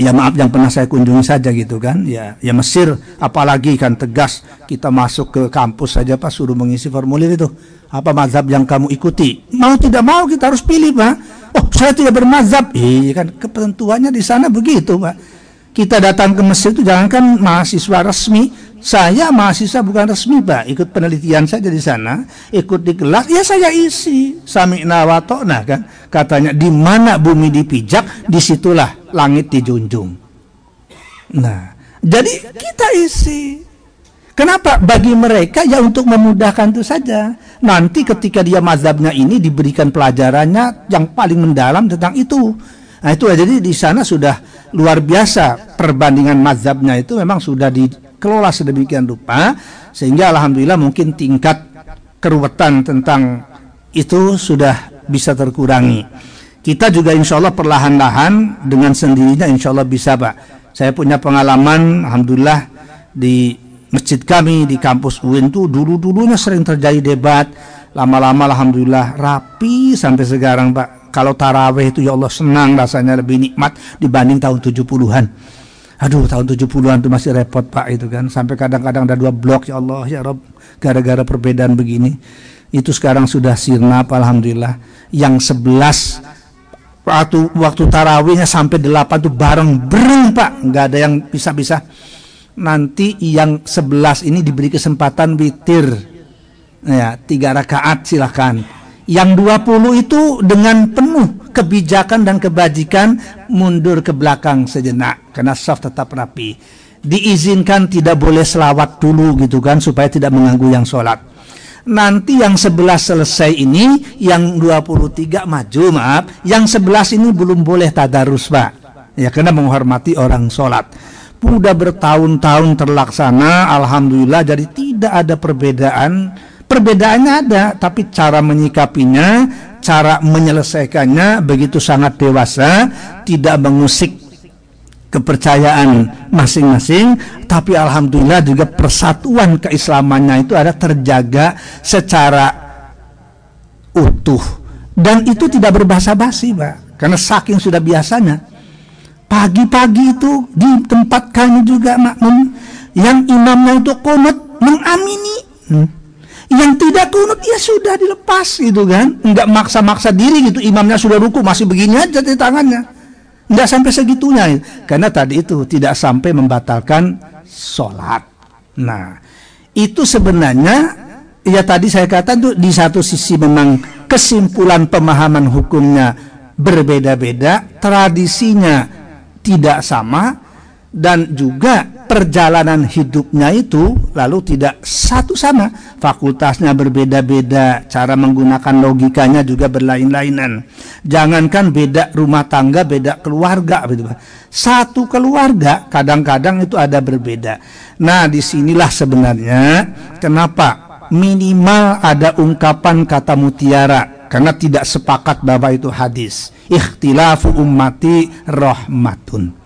ya maaf yang pernah saya kunjungi saja gitu kan. Ya ya Mesir apalagi kan tegas kita masuk ke kampus saja pak suruh mengisi formulir itu. Apa mazhab yang kamu ikuti? Mau tidak mau kita harus pilih pak. Oh saya tidak bermazhab. Iya kan ketentuannya di sana begitu pak. Kita datang ke Mesir itu jangan kan mahasiswa resmi saya mahasiswa bukan resmi pak ikut penelitian saja di sana ikut di kelas ya saya isi sami nawatona kan katanya di mana bumi dipijak di situlah langit dijunjung. Nah, jadi kita isi. Kenapa? Bagi mereka ya untuk memudahkan itu saja. Nanti ketika dia mazhabnya ini diberikan pelajarannya yang paling mendalam tentang itu. Nah itu jadi di sana sudah luar biasa perbandingan mazhabnya itu memang sudah dikelola sedemikian rupa sehingga alhamdulillah mungkin tingkat keruwetan tentang itu sudah bisa terkurangi. Kita juga insya Allah perlahan-lahan dengan sendirinya insya Allah bisa Pak. Saya punya pengalaman Alhamdulillah di masjid kami di kampus UIN tuh dulu-dulunya sering terjadi debat. Lama-lama alhamdulillah rapi sampai sekarang Pak. Kalau taraweh itu ya Allah senang rasanya lebih nikmat dibanding tahun 70-an aduh tahun 70-an itu masih repot Pak itu kan. Sampai kadang-kadang ada dua blok ya Allah ya Rob gara-gara perbedaan begini. Itu sekarang sudah sirna Alhamdulillah. Yang 11 waktu waktu tarawihnya sampai 8 tuh bareng bereng Pak. Nggak ada yang bisa-bisa. Nanti yang 11 ini diberi kesempatan witir. Ya tiga rakaat silahkan yang 20 itu dengan penuh kebijakan dan kebajikan mundur ke belakang sejenak karena soft tetap rapi. Diizinkan tidak boleh selawat dulu gitu kan supaya tidak mengganggu yang sholat. Nanti yang 11 selesai ini, yang 23 maju maaf, yang 11 ini belum boleh tadarus pak. Ya karena menghormati orang sholat. Sudah bertahun-tahun terlaksana, Alhamdulillah jadi tidak ada perbedaan Perbedaannya ada, tapi cara menyikapinya, cara menyelesaikannya begitu sangat dewasa, tidak mengusik kepercayaan masing-masing, tapi alhamdulillah juga persatuan keislamannya itu ada terjaga secara utuh dan itu tidak berbahasa basi, Pak. Karena saking sudah biasanya. Pagi-pagi itu di tempat kami juga makmum yang imamnya itu kunut mengamini. Hmm yang tidak kunut ya sudah dilepas gitu kan. Nggak maksa-maksa diri gitu. Imamnya sudah ruku masih begini aja di tangannya. Nggak sampai segitunya. Karena tadi itu tidak sampai membatalkan sholat. Nah itu sebenarnya ya tadi saya kata tuh di satu sisi memang kesimpulan pemahaman hukumnya berbeda-beda tradisinya tidak sama dan juga perjalanan hidupnya itu lalu tidak satu sama. Fakultasnya berbeda-beda cara menggunakan logikanya juga berlain-lainan. Jangankan beda rumah tangga beda keluarga gitu satu keluarga kadang-kadang itu ada berbeda. Nah di sinilah sebenarnya kenapa minimal ada ungkapan kata mutiara karena tidak sepakat bahwa itu hadis. Ikhtilafu ummati rahmatun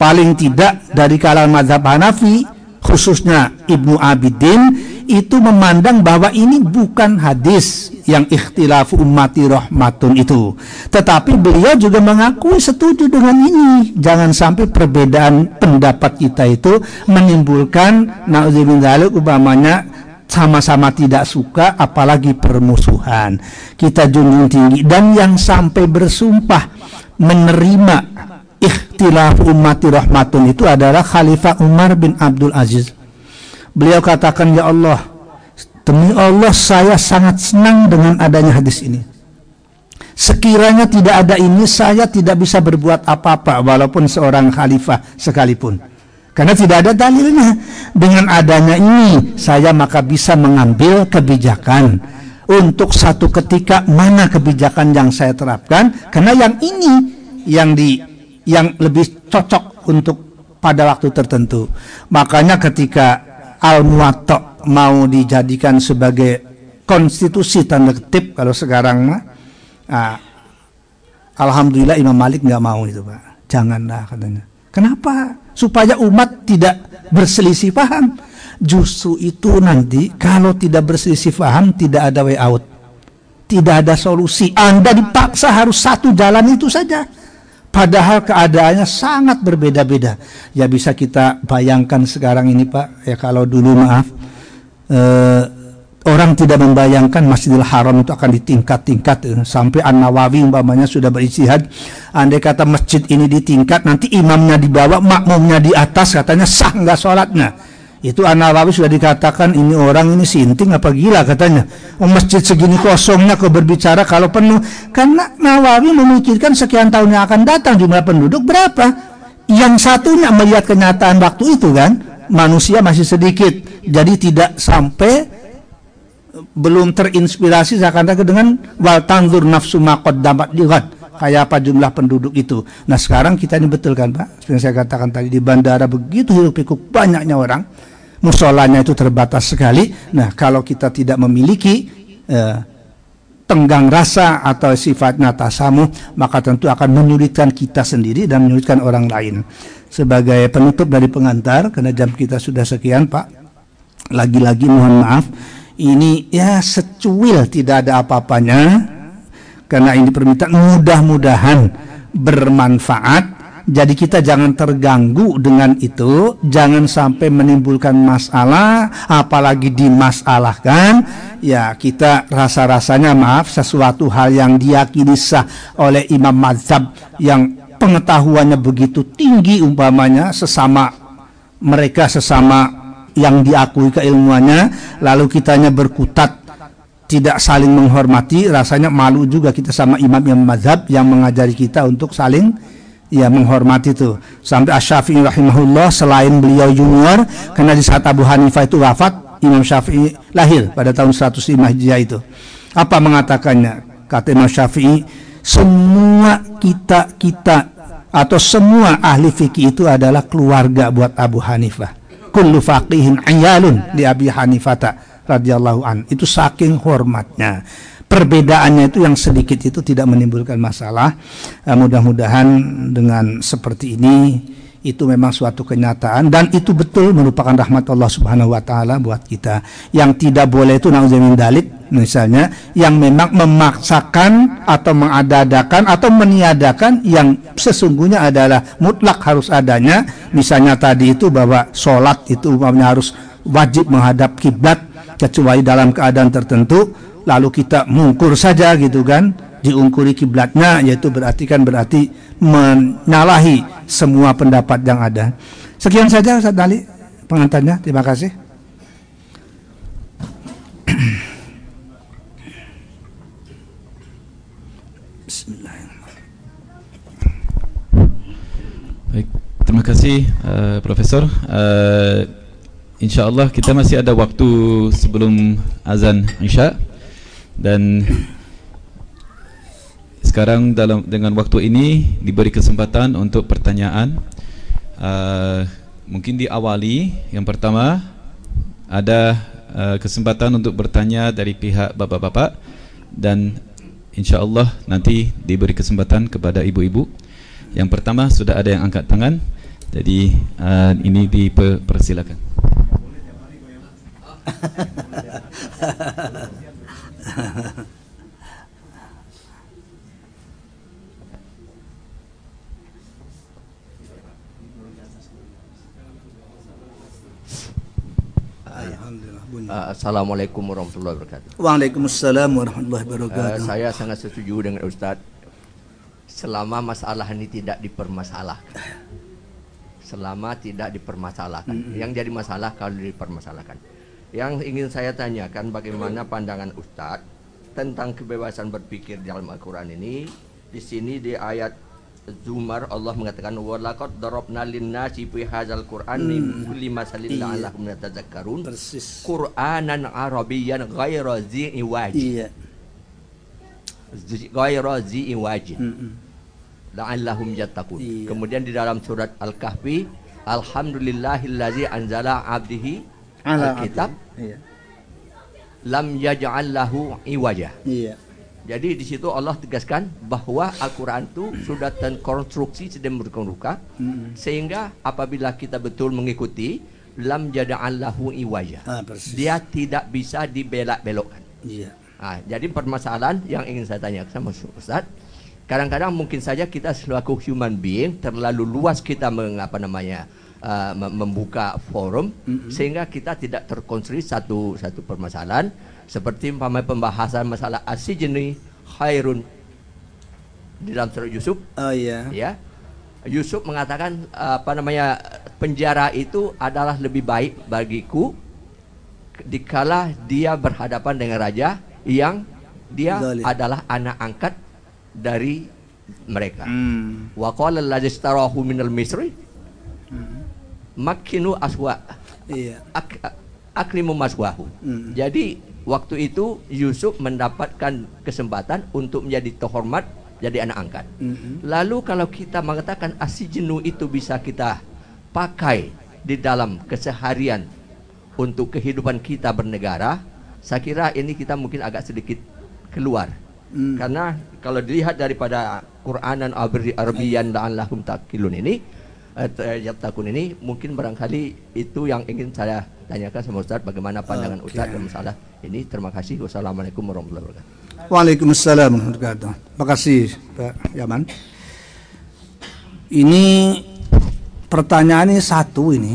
paling tidak dari kalangan mazhab Hanafi khususnya Ibnu Abidin itu memandang bahwa ini bukan hadis yang ikhtilaf ummati rahmatun itu. Tetapi beliau juga mengakui setuju dengan ini. Jangan sampai perbedaan pendapat kita itu menimbulkan na'udzubillah umpamanya sama-sama tidak suka apalagi permusuhan. Kita junjung tinggi. Dan yang sampai bersumpah menerima ikhtilaf ummati rahmatun itu adalah Khalifah Umar bin Abdul Aziz. Beliau katakan, Ya Allah, demi Allah saya sangat senang dengan adanya hadis ini. Sekiranya tidak ada ini, saya tidak bisa berbuat apa-apa walaupun seorang khalifah sekalipun. Karena tidak ada dalilnya. Dengan adanya ini, saya maka bisa mengambil kebijakan untuk satu ketika mana kebijakan yang saya terapkan. Karena yang ini yang di yang lebih cocok untuk pada waktu tertentu. Makanya ketika Al-Muwatta mau dijadikan sebagai konstitusi tanda ketip kalau sekarang mah ah, Alhamdulillah Imam Malik nggak mau itu Pak. Janganlah katanya. Kenapa? Supaya umat tidak berselisih paham. Justru itu nanti kalau tidak berselisih paham tidak ada way out. Tidak ada solusi. Anda dipaksa harus satu jalan itu saja Padahal keadaannya sangat berbeda-beda. Ya bisa kita bayangkan sekarang ini Pak, ya kalau dulu maaf eh, orang tidak membayangkan Masjidil Haram itu akan ditingkat-tingkat sampai An Nawawi umpamanya sudah beristihad. Andai kata masjid ini ditingkat, nanti imamnya di bawah, makmumnya di atas, katanya sah nggak sholatnya itu An-Nawawi sudah dikatakan ini orang ini sinting apa gila katanya. Oh, masjid segini kosongnya kok berbicara kalau penuh. Karena Nawawi memikirkan sekian tahun yang akan datang jumlah penduduk berapa. Yang satunya melihat kenyataan waktu itu kan. Manusia masih sedikit. Jadi tidak sampai belum terinspirasi seakan dengan wal tanzur nafsu dapat lihat kayak apa jumlah penduduk itu. Nah sekarang kita ini betul kan Pak, seperti saya katakan tadi di bandara begitu hiruk pikuk banyaknya orang, musolanya itu terbatas sekali. Nah, kalau kita tidak memiliki eh, tenggang rasa atau sifatnya tasamu, maka tentu akan menyulitkan kita sendiri dan menyulitkan orang lain. Sebagai penutup dari pengantar, karena jam kita sudah sekian, Pak. lagi-lagi mohon maaf ini ya secuil tidak ada apa-apanya karena ini permintaan mudah-mudahan bermanfaat jadi kita jangan terganggu dengan itu jangan sampai menimbulkan masalah apalagi dimasalahkan. Ya kita rasa-rasanya maaf sesuatu hal yang diyakini sah oleh imam mazhab yang pengetahuannya begitu tinggi umpamanya sesama mereka sesama yang diakui keilmuannya lalu kitanya berkutat tidak saling menghormati rasanya malu juga kita sama imam yang mazhab yang mengajari kita untuk saling ya menghormati itu. Sampai Asy-Syafi'i rahimahullah selain beliau junior karena di saat Abu Hanifah itu wafat Imam Syafi'i lahir pada tahun 105 Hijriah itu. Apa mengatakannya? Kata Imam Syafi'i semua kita kita atau semua ahli fikih itu adalah keluarga buat Abu Hanifah. Kullu faqihin ayalun di Abi Hanifah radhiyallahu an. Itu saking hormatnya perbedaannya itu yang sedikit itu tidak menimbulkan masalah uh, mudah-mudahan dengan seperti ini itu memang suatu kenyataan dan itu betul merupakan rahmat Allah Subhanahu wa taala buat kita. Yang tidak boleh itu nauzumin dalik misalnya yang memang memaksakan atau mengadakan atau meniadakan yang sesungguhnya adalah mutlak harus adanya. Misalnya tadi itu bahwa sholat itu umpamanya harus wajib menghadap kiblat kecuali dalam keadaan tertentu lalu kita mungkur saja gitu kan diungkuri kiblatnya yaitu berarti kan berarti menyalahi semua pendapat yang ada. Sekian saja Ustaz Dali pengantarnya. Terima kasih. Baik, terima kasih uh, Profesor. Uh, insya Allah kita masih ada waktu sebelum azan Isya dan sekarang dalam dengan waktu ini diberi kesempatan untuk pertanyaan. Uh, mungkin diawali. Yang pertama ada uh, kesempatan untuk bertanya dari pihak bapak-bapak. Dan insyaallah nanti diberi kesempatan kepada ibu-ibu. Yang pertama sudah ada yang angkat tangan. Jadi uh, ini dipersilakan Assalamualaikum warahmatullahi wabarakatuh. Waalaikumsalam warahmatullahi Uh, wabarakatuh. saya sangat setuju dengan Ustadz. Selama masalah ini tidak dipermasalahkan. Selama tidak dipermasalahkan. Yang jadi masalah kalau dipermasalahkan. Yang ingin saya tanyakan bagaimana pandangan Ustadz tentang kebebasan berpikir dalam Al-Quran ini. Di sini di ayat Zumar Allah mengatakan walaqad darabna lin-nasi fi hadzal qur'ani min kulli masalin Iya. la'allahum yatadzakkarun. Persis. Qur'anan Arabiyyan ghaira zi'i wajh. Iya. Ghaira zi'i wajh. Mm-mm. La'allahum yattaqun. Iya. Kemudian di dalam surat Al-Kahfi, Alhamdulillahillazi anzala 'abdihi al-kitab Iya. lam yaj'al lahu iwaja. Iya. Jadi di situ Allah tegaskan bahwa Al-Qur'an itu sudah terkonstruksi sedemikian rupa Mm-mm. sehingga apabila kita betul mengikuti lam jada'al lahu iwaja. Ah, persis. Dia tidak bisa dibelak-belokkan. Iya. Nah, jadi permasalahan yang ingin saya tanya sama Ustaz, kadang-kadang mungkin saja kita selaku human being terlalu luas kita mengapa namanya uh, mem- membuka forum sehingga kita tidak terkonstruksi satu satu permasalahan seperti umpamanya pembahasan masalah asijni khairun di dalam surat Yusuf Oh iya. ya Yusuf mengatakan apa namanya penjara itu adalah lebih baik bagiku dikala dia berhadapan dengan raja yang dia Zalim. adalah anak angkat dari mereka. Hmm. Wa qala allazi minal misri makkinu aswa Iya. ak, aklimu maswahu. Hmm. Jadi waktu itu Yusuf mendapatkan kesempatan untuk menjadi terhormat jadi anak angkat. Mm-mm. Lalu kalau kita mengatakan asi jenuh itu bisa kita pakai di dalam keseharian untuk kehidupan kita bernegara, saya kira ini kita mungkin agak sedikit keluar. Hmm. Karena kalau dilihat daripada Quranan Arabian la'allahum taqilun ini takun ini mungkin barangkali itu yang ingin saya tanyakan sama Ustaz bagaimana pandangan okay. Ustaz dalam masalah ini. Terima kasih. Wassalamualaikum warahmatullahi wabarakatuh. Waalaikumsalam warahmatullahi wabarakatuh. Terima kasih Pak Yaman. Ini pertanyaan ini satu ini,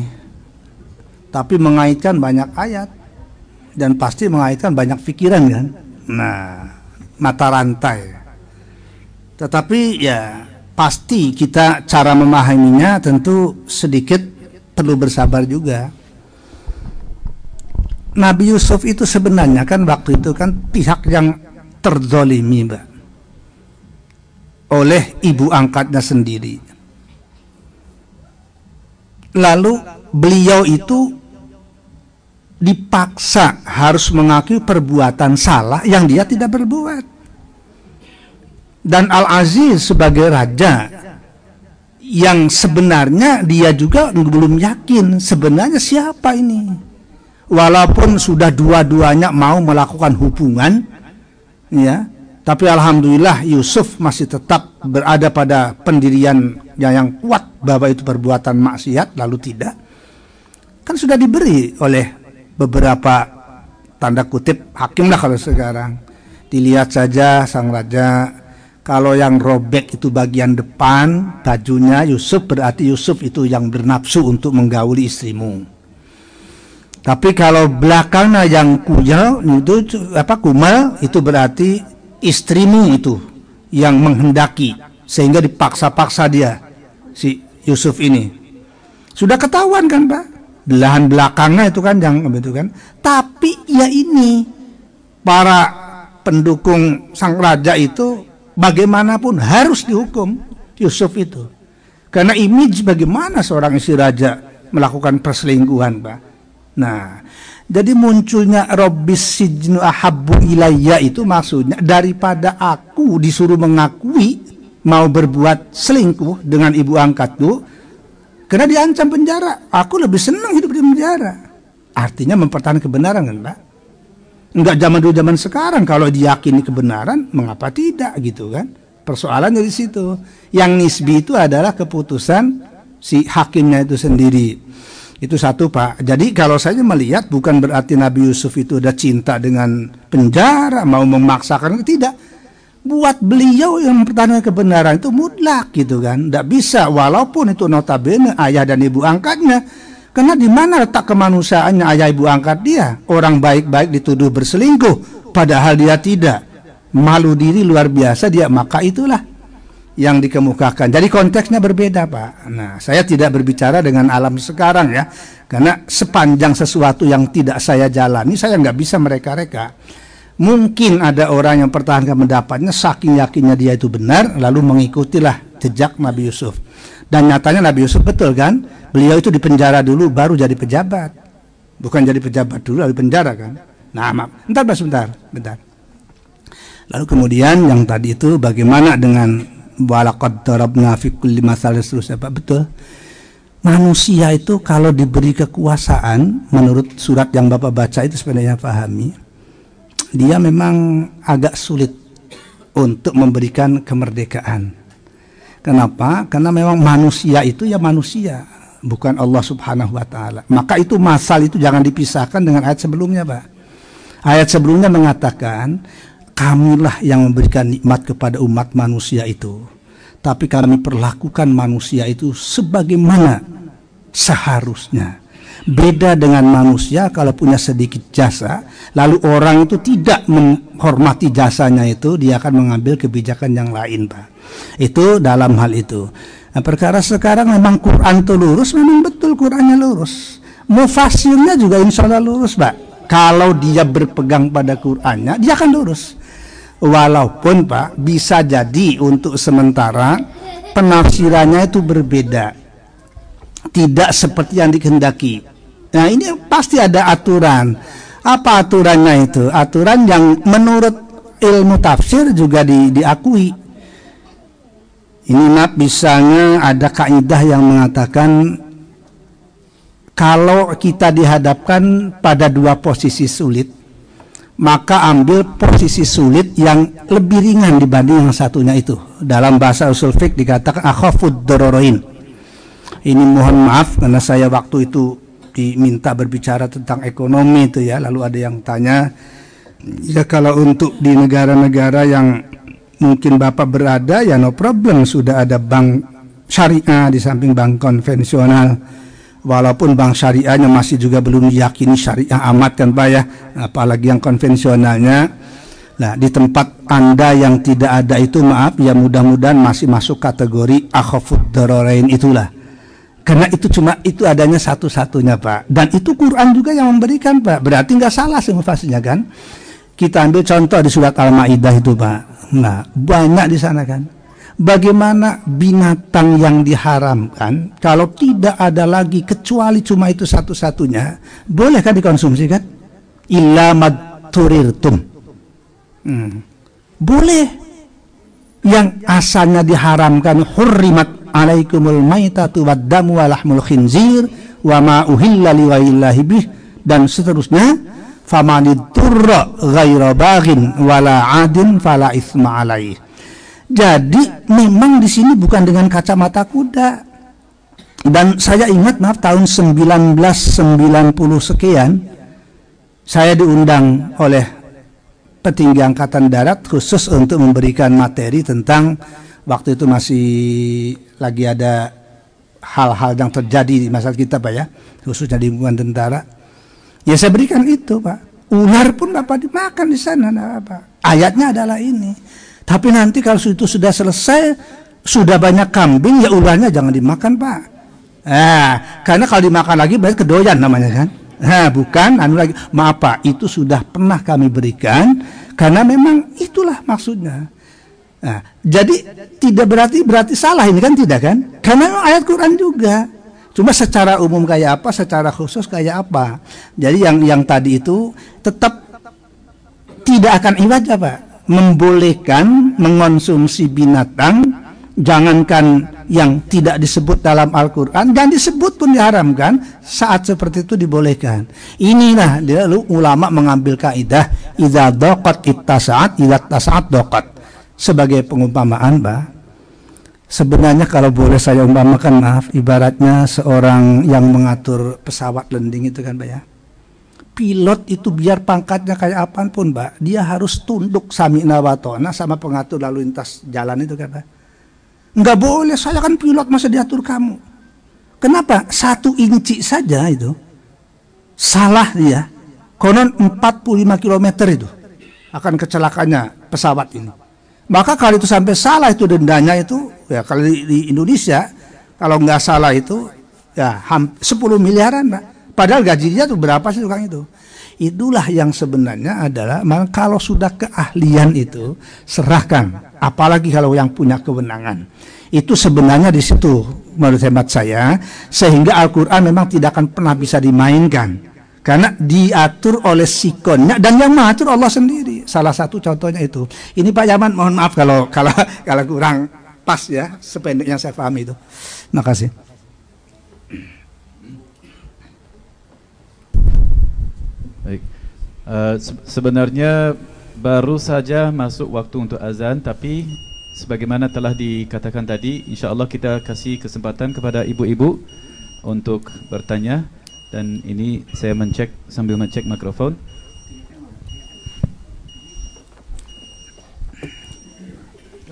tapi mengaitkan banyak ayat dan pasti mengaitkan banyak pikiran kan. Nah, mata rantai. Tetapi ya pasti kita cara memahaminya tentu sedikit perlu bersabar juga. Nabi Yusuf itu sebenarnya kan waktu itu kan pihak yang terzolimi mbak oleh ibu angkatnya sendiri. Lalu beliau itu dipaksa harus mengakui perbuatan salah yang dia tidak berbuat dan Al-Aziz sebagai raja yang sebenarnya dia juga belum yakin sebenarnya siapa ini. Walaupun sudah dua-duanya mau melakukan hubungan ya tapi alhamdulillah Yusuf masih tetap berada pada pendirian yang, yang kuat bahwa itu perbuatan maksiat lalu tidak. Kan sudah diberi oleh beberapa tanda kutip hakim lah kalau sekarang. Dilihat saja sang raja kalau yang robek itu bagian depan bajunya Yusuf berarti Yusuf itu yang bernafsu untuk menggauli istrimu. Tapi kalau belakangnya yang kuyal itu apa kumal itu berarti istrimu itu yang menghendaki sehingga dipaksa-paksa dia si Yusuf ini. Sudah ketahuan kan Pak? Belahan belakangnya itu kan yang itu kan. Tapi ya ini para pendukung sang raja itu bagaimanapun harus dihukum Yusuf itu. Karena image bagaimana seorang istri raja melakukan perselingkuhan, Pak. Nah, jadi munculnya Robbis sijnu ahabbu ilayya itu maksudnya daripada aku disuruh mengakui mau berbuat selingkuh dengan ibu angkat tuh karena diancam penjara, aku lebih senang hidup di penjara. Artinya mempertahankan kebenaran kan, Pak? Enggak zaman dulu zaman sekarang kalau diyakini kebenaran mengapa tidak gitu kan? Persoalannya di situ. Yang nisbi itu adalah keputusan si hakimnya itu sendiri. Itu satu Pak. Jadi kalau saya melihat bukan berarti Nabi Yusuf itu udah cinta dengan penjara, mau memaksakan tidak. Buat beliau yang mempertahankan kebenaran itu mutlak gitu kan. Tidak bisa walaupun itu notabene ayah dan ibu angkatnya karena di mana letak kemanusiaannya ayah ibu angkat dia? Orang baik-baik dituduh berselingkuh, padahal dia tidak. Malu diri luar biasa dia, maka itulah yang dikemukakan. Jadi konteksnya berbeda, Pak. Nah, saya tidak berbicara dengan alam sekarang ya, karena sepanjang sesuatu yang tidak saya jalani, saya nggak bisa mereka-reka. Mungkin ada orang yang pertahankan pendapatnya, saking yakinnya dia itu benar, lalu mengikutilah jejak Nabi Yusuf. Dan nyatanya Nabi Yusuf betul kan? Beliau itu dipenjara dulu baru jadi pejabat. Bukan jadi pejabat dulu lalu penjara kan. Nah, maaf. Bentar, bentar, bentar. Lalu kemudian yang tadi itu bagaimana dengan walaqad darabna fi kulli seterusnya Pak betul. Manusia itu kalau diberi kekuasaan menurut surat yang Bapak baca itu sebenarnya pahami dia memang agak sulit untuk memberikan kemerdekaan. Kenapa? Karena memang manusia itu ya manusia bukan Allah Subhanahu wa taala. Maka itu masal itu jangan dipisahkan dengan ayat sebelumnya, Pak. Ayat sebelumnya mengatakan, "Kamilah yang memberikan nikmat kepada umat manusia itu." Tapi kami perlakukan manusia itu sebagaimana seharusnya. Beda dengan manusia kalau punya sedikit jasa, lalu orang itu tidak menghormati jasanya itu, dia akan mengambil kebijakan yang lain, Pak. Itu dalam hal itu. Nah, perkara sekarang memang Quran itu lurus, memang betul Qurannya lurus. Mufasirnya juga insya Allah lurus, Pak. Kalau dia berpegang pada Qurannya, dia akan lurus. Walaupun Pak, bisa jadi untuk sementara penafsirannya itu berbeda. Tidak seperti yang dikehendaki. Nah ini pasti ada aturan. Apa aturannya itu? Aturan yang menurut ilmu tafsir juga di, diakui ini nak misalnya ada kaidah yang mengatakan kalau kita dihadapkan pada dua posisi sulit, maka ambil posisi sulit yang lebih ringan dibanding yang satunya itu. Dalam bahasa usul fiqh dikatakan akhafud dororoin. Ini mohon maaf karena saya waktu itu diminta berbicara tentang ekonomi itu ya, lalu ada yang tanya, ya kalau untuk di negara-negara yang mungkin Bapak berada ya no problem sudah ada bank syariah di samping bank konvensional. Walaupun bank syariahnya masih juga belum diyakini syariah amat kan Pak ya apalagi yang konvensionalnya. Nah di tempat Anda yang tidak ada itu maaf ya mudah-mudahan masih masuk kategori akhafud dararain itulah karena itu cuma itu adanya satu-satunya Pak. Dan itu Quran juga yang memberikan Pak. Berarti nggak salah simulasinya kan? Kita ambil contoh di surat Al-Maidah itu Pak. Nah banyak di sana kan? Bagaimana binatang yang diharamkan kalau tidak ada lagi kecuali cuma itu satu-satunya boleh kan dikonsumsi kan? Illa madturirtum. Hmm. boleh. Yang asalnya diharamkan hurrimat alaikumul maitatu waddamu walahmul khinzir wa ma uhilla liwaillahi bih. Dan seterusnya famanidurra ghaira baghin wala adin fala isma alaih. Jadi memang di sini bukan dengan kacamata kuda. Dan saya ingat maaf tahun 1990 sekian saya diundang oleh petinggi angkatan darat khusus untuk memberikan materi tentang waktu itu masih lagi ada hal-hal yang terjadi di masa kita Pak ya, khususnya di lingkungan tentara. Ya saya berikan itu Pak. Ular pun Bapak dimakan di sana, apa. Ayatnya adalah ini. Tapi nanti kalau itu sudah selesai, sudah banyak kambing, ya ularnya jangan dimakan Pak. Nah, karena kalau dimakan lagi berarti kedoyan namanya kan. Nah, bukan anu lagi. Maaf Pak, itu sudah pernah kami berikan karena memang itulah maksudnya. Nah, jadi tidak berarti berarti salah ini kan tidak kan? Karena ayat Quran juga. Cuma secara umum kayak apa, secara khusus kayak apa. Jadi yang yang tadi itu tetap tidak akan ibadah Pak. Membolehkan mengonsumsi binatang jangankan yang tidak disebut dalam Al-Quran dan disebut pun diharamkan saat seperti itu dibolehkan inilah dia ulama mengambil kaidah idza daqat ittasa'at idza tasa'at daqat sebagai pengumpamaan Pak sebenarnya kalau boleh saya umpamakan maaf ibaratnya seorang yang mengatur pesawat landing itu kan Pak ya. Pilot itu biar pangkatnya kayak apa pun Pak dia harus tunduk sami nawatona sama pengatur lalu lintas jalan itu kan Pak nggak boleh saya kan pilot masa diatur kamu? Kenapa? Satu inci saja itu. Salah dia. Konon 45 km itu akan kecelakaannya pesawat ini maka kalau itu sampai salah itu dendanya itu ya kalau di, Indonesia kalau nggak salah itu ya 10 miliaran Pak. Padahal gajinya tuh berapa sih tukang itu? Itulah yang sebenarnya adalah kalau sudah keahlian itu serahkan, apalagi kalau yang punya kewenangan. Itu sebenarnya di situ menurut hemat saya sehingga Al-Qur'an memang tidak akan pernah bisa dimainkan karena diatur oleh sikonnya dan yang mengatur Allah sendiri. Salah satu contohnya itu. Ini Pak Yaman, mohon maaf kalau kalau kalau kurang pas ya, sependek yang saya pahami itu. Terima kasih. Baik. Uh, se sebenarnya baru saja masuk waktu untuk azan, tapi sebagaimana telah dikatakan tadi, insya Allah kita kasih kesempatan kepada ibu-ibu untuk bertanya dan ini saya mencek sambil mencek mikrofon.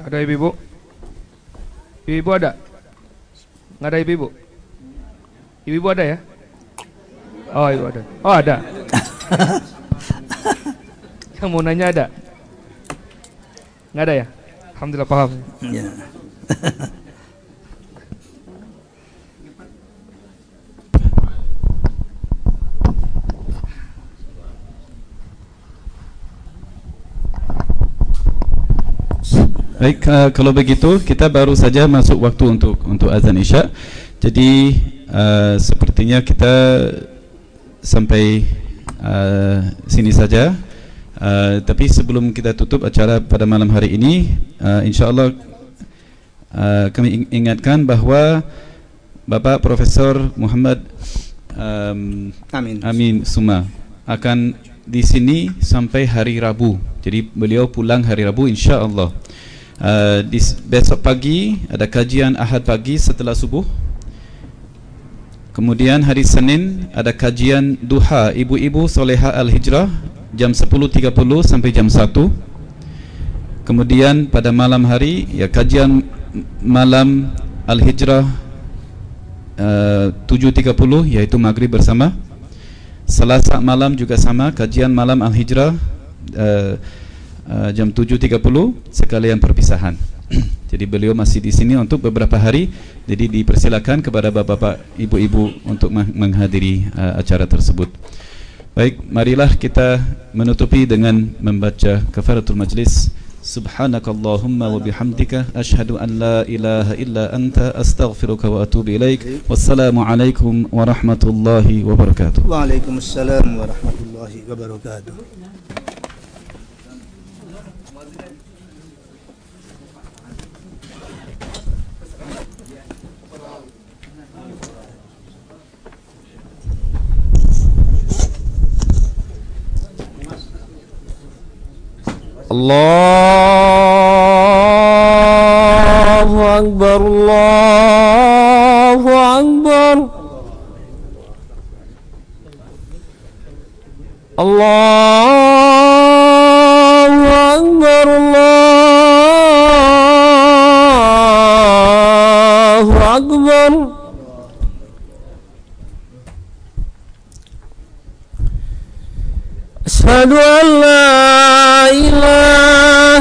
Ada ibu-ibu? Ibu-ibu ada? Nggak ada ibu-ibu? Ibu-ibu ada ya? Oh, ibu ada. Oh, ada. Yang mau nanya ada? Nggak ada ya? Alhamdulillah paham. Ya. Baik, uh, kalau begitu kita baru saja masuk waktu untuk untuk azan isya. Jadi uh, sepertinya kita sampai uh, sini saja. Uh, tapi sebelum kita tutup acara pada malam hari ini, uh, insyaallah uh, kami ingatkan bahawa Bapak Profesor Muhammad um, Amin. Amin Suma akan di sini sampai hari Rabu. Jadi beliau pulang hari Rabu insyaallah. Uh, di besok pagi ada kajian Ahad pagi setelah subuh. Kemudian hari Senin ada kajian duha ibu-ibu soleha al-hijrah jam 10.30 sampai jam 1 Kemudian pada malam hari ya kajian malam al-hijrah uh, 7.30 yaitu maghrib bersama. Selasa malam juga sama kajian malam al-hijrah uh, uh, jam 7.30 sekalian perpisahan Jadi beliau masih di sini untuk beberapa hari. Jadi dipersilakan kepada bapak-bapak, ibu-ibu untuk menghadiri uh, acara tersebut. Baik, marilah kita menutupi dengan membaca kafaratul majlis. Subhanakallahumma wa bihamdika ashhadu an la ilaha illa anta astaghfiruka wa atubu ilaik. Wassalamualaikum warahmatullahi wabarakatuh. Waalaikumsalam warahmatullahi wabarakatuh. الله أكبر الله أكبر الله أكبر الله أكبر أشهد أن لا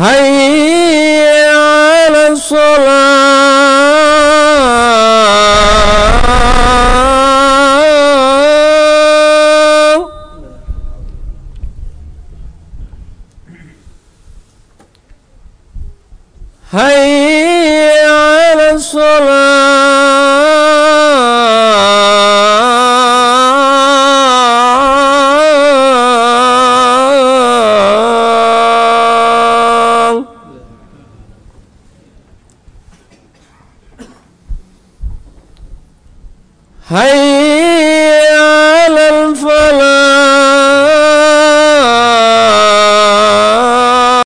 هيا على الصلاة.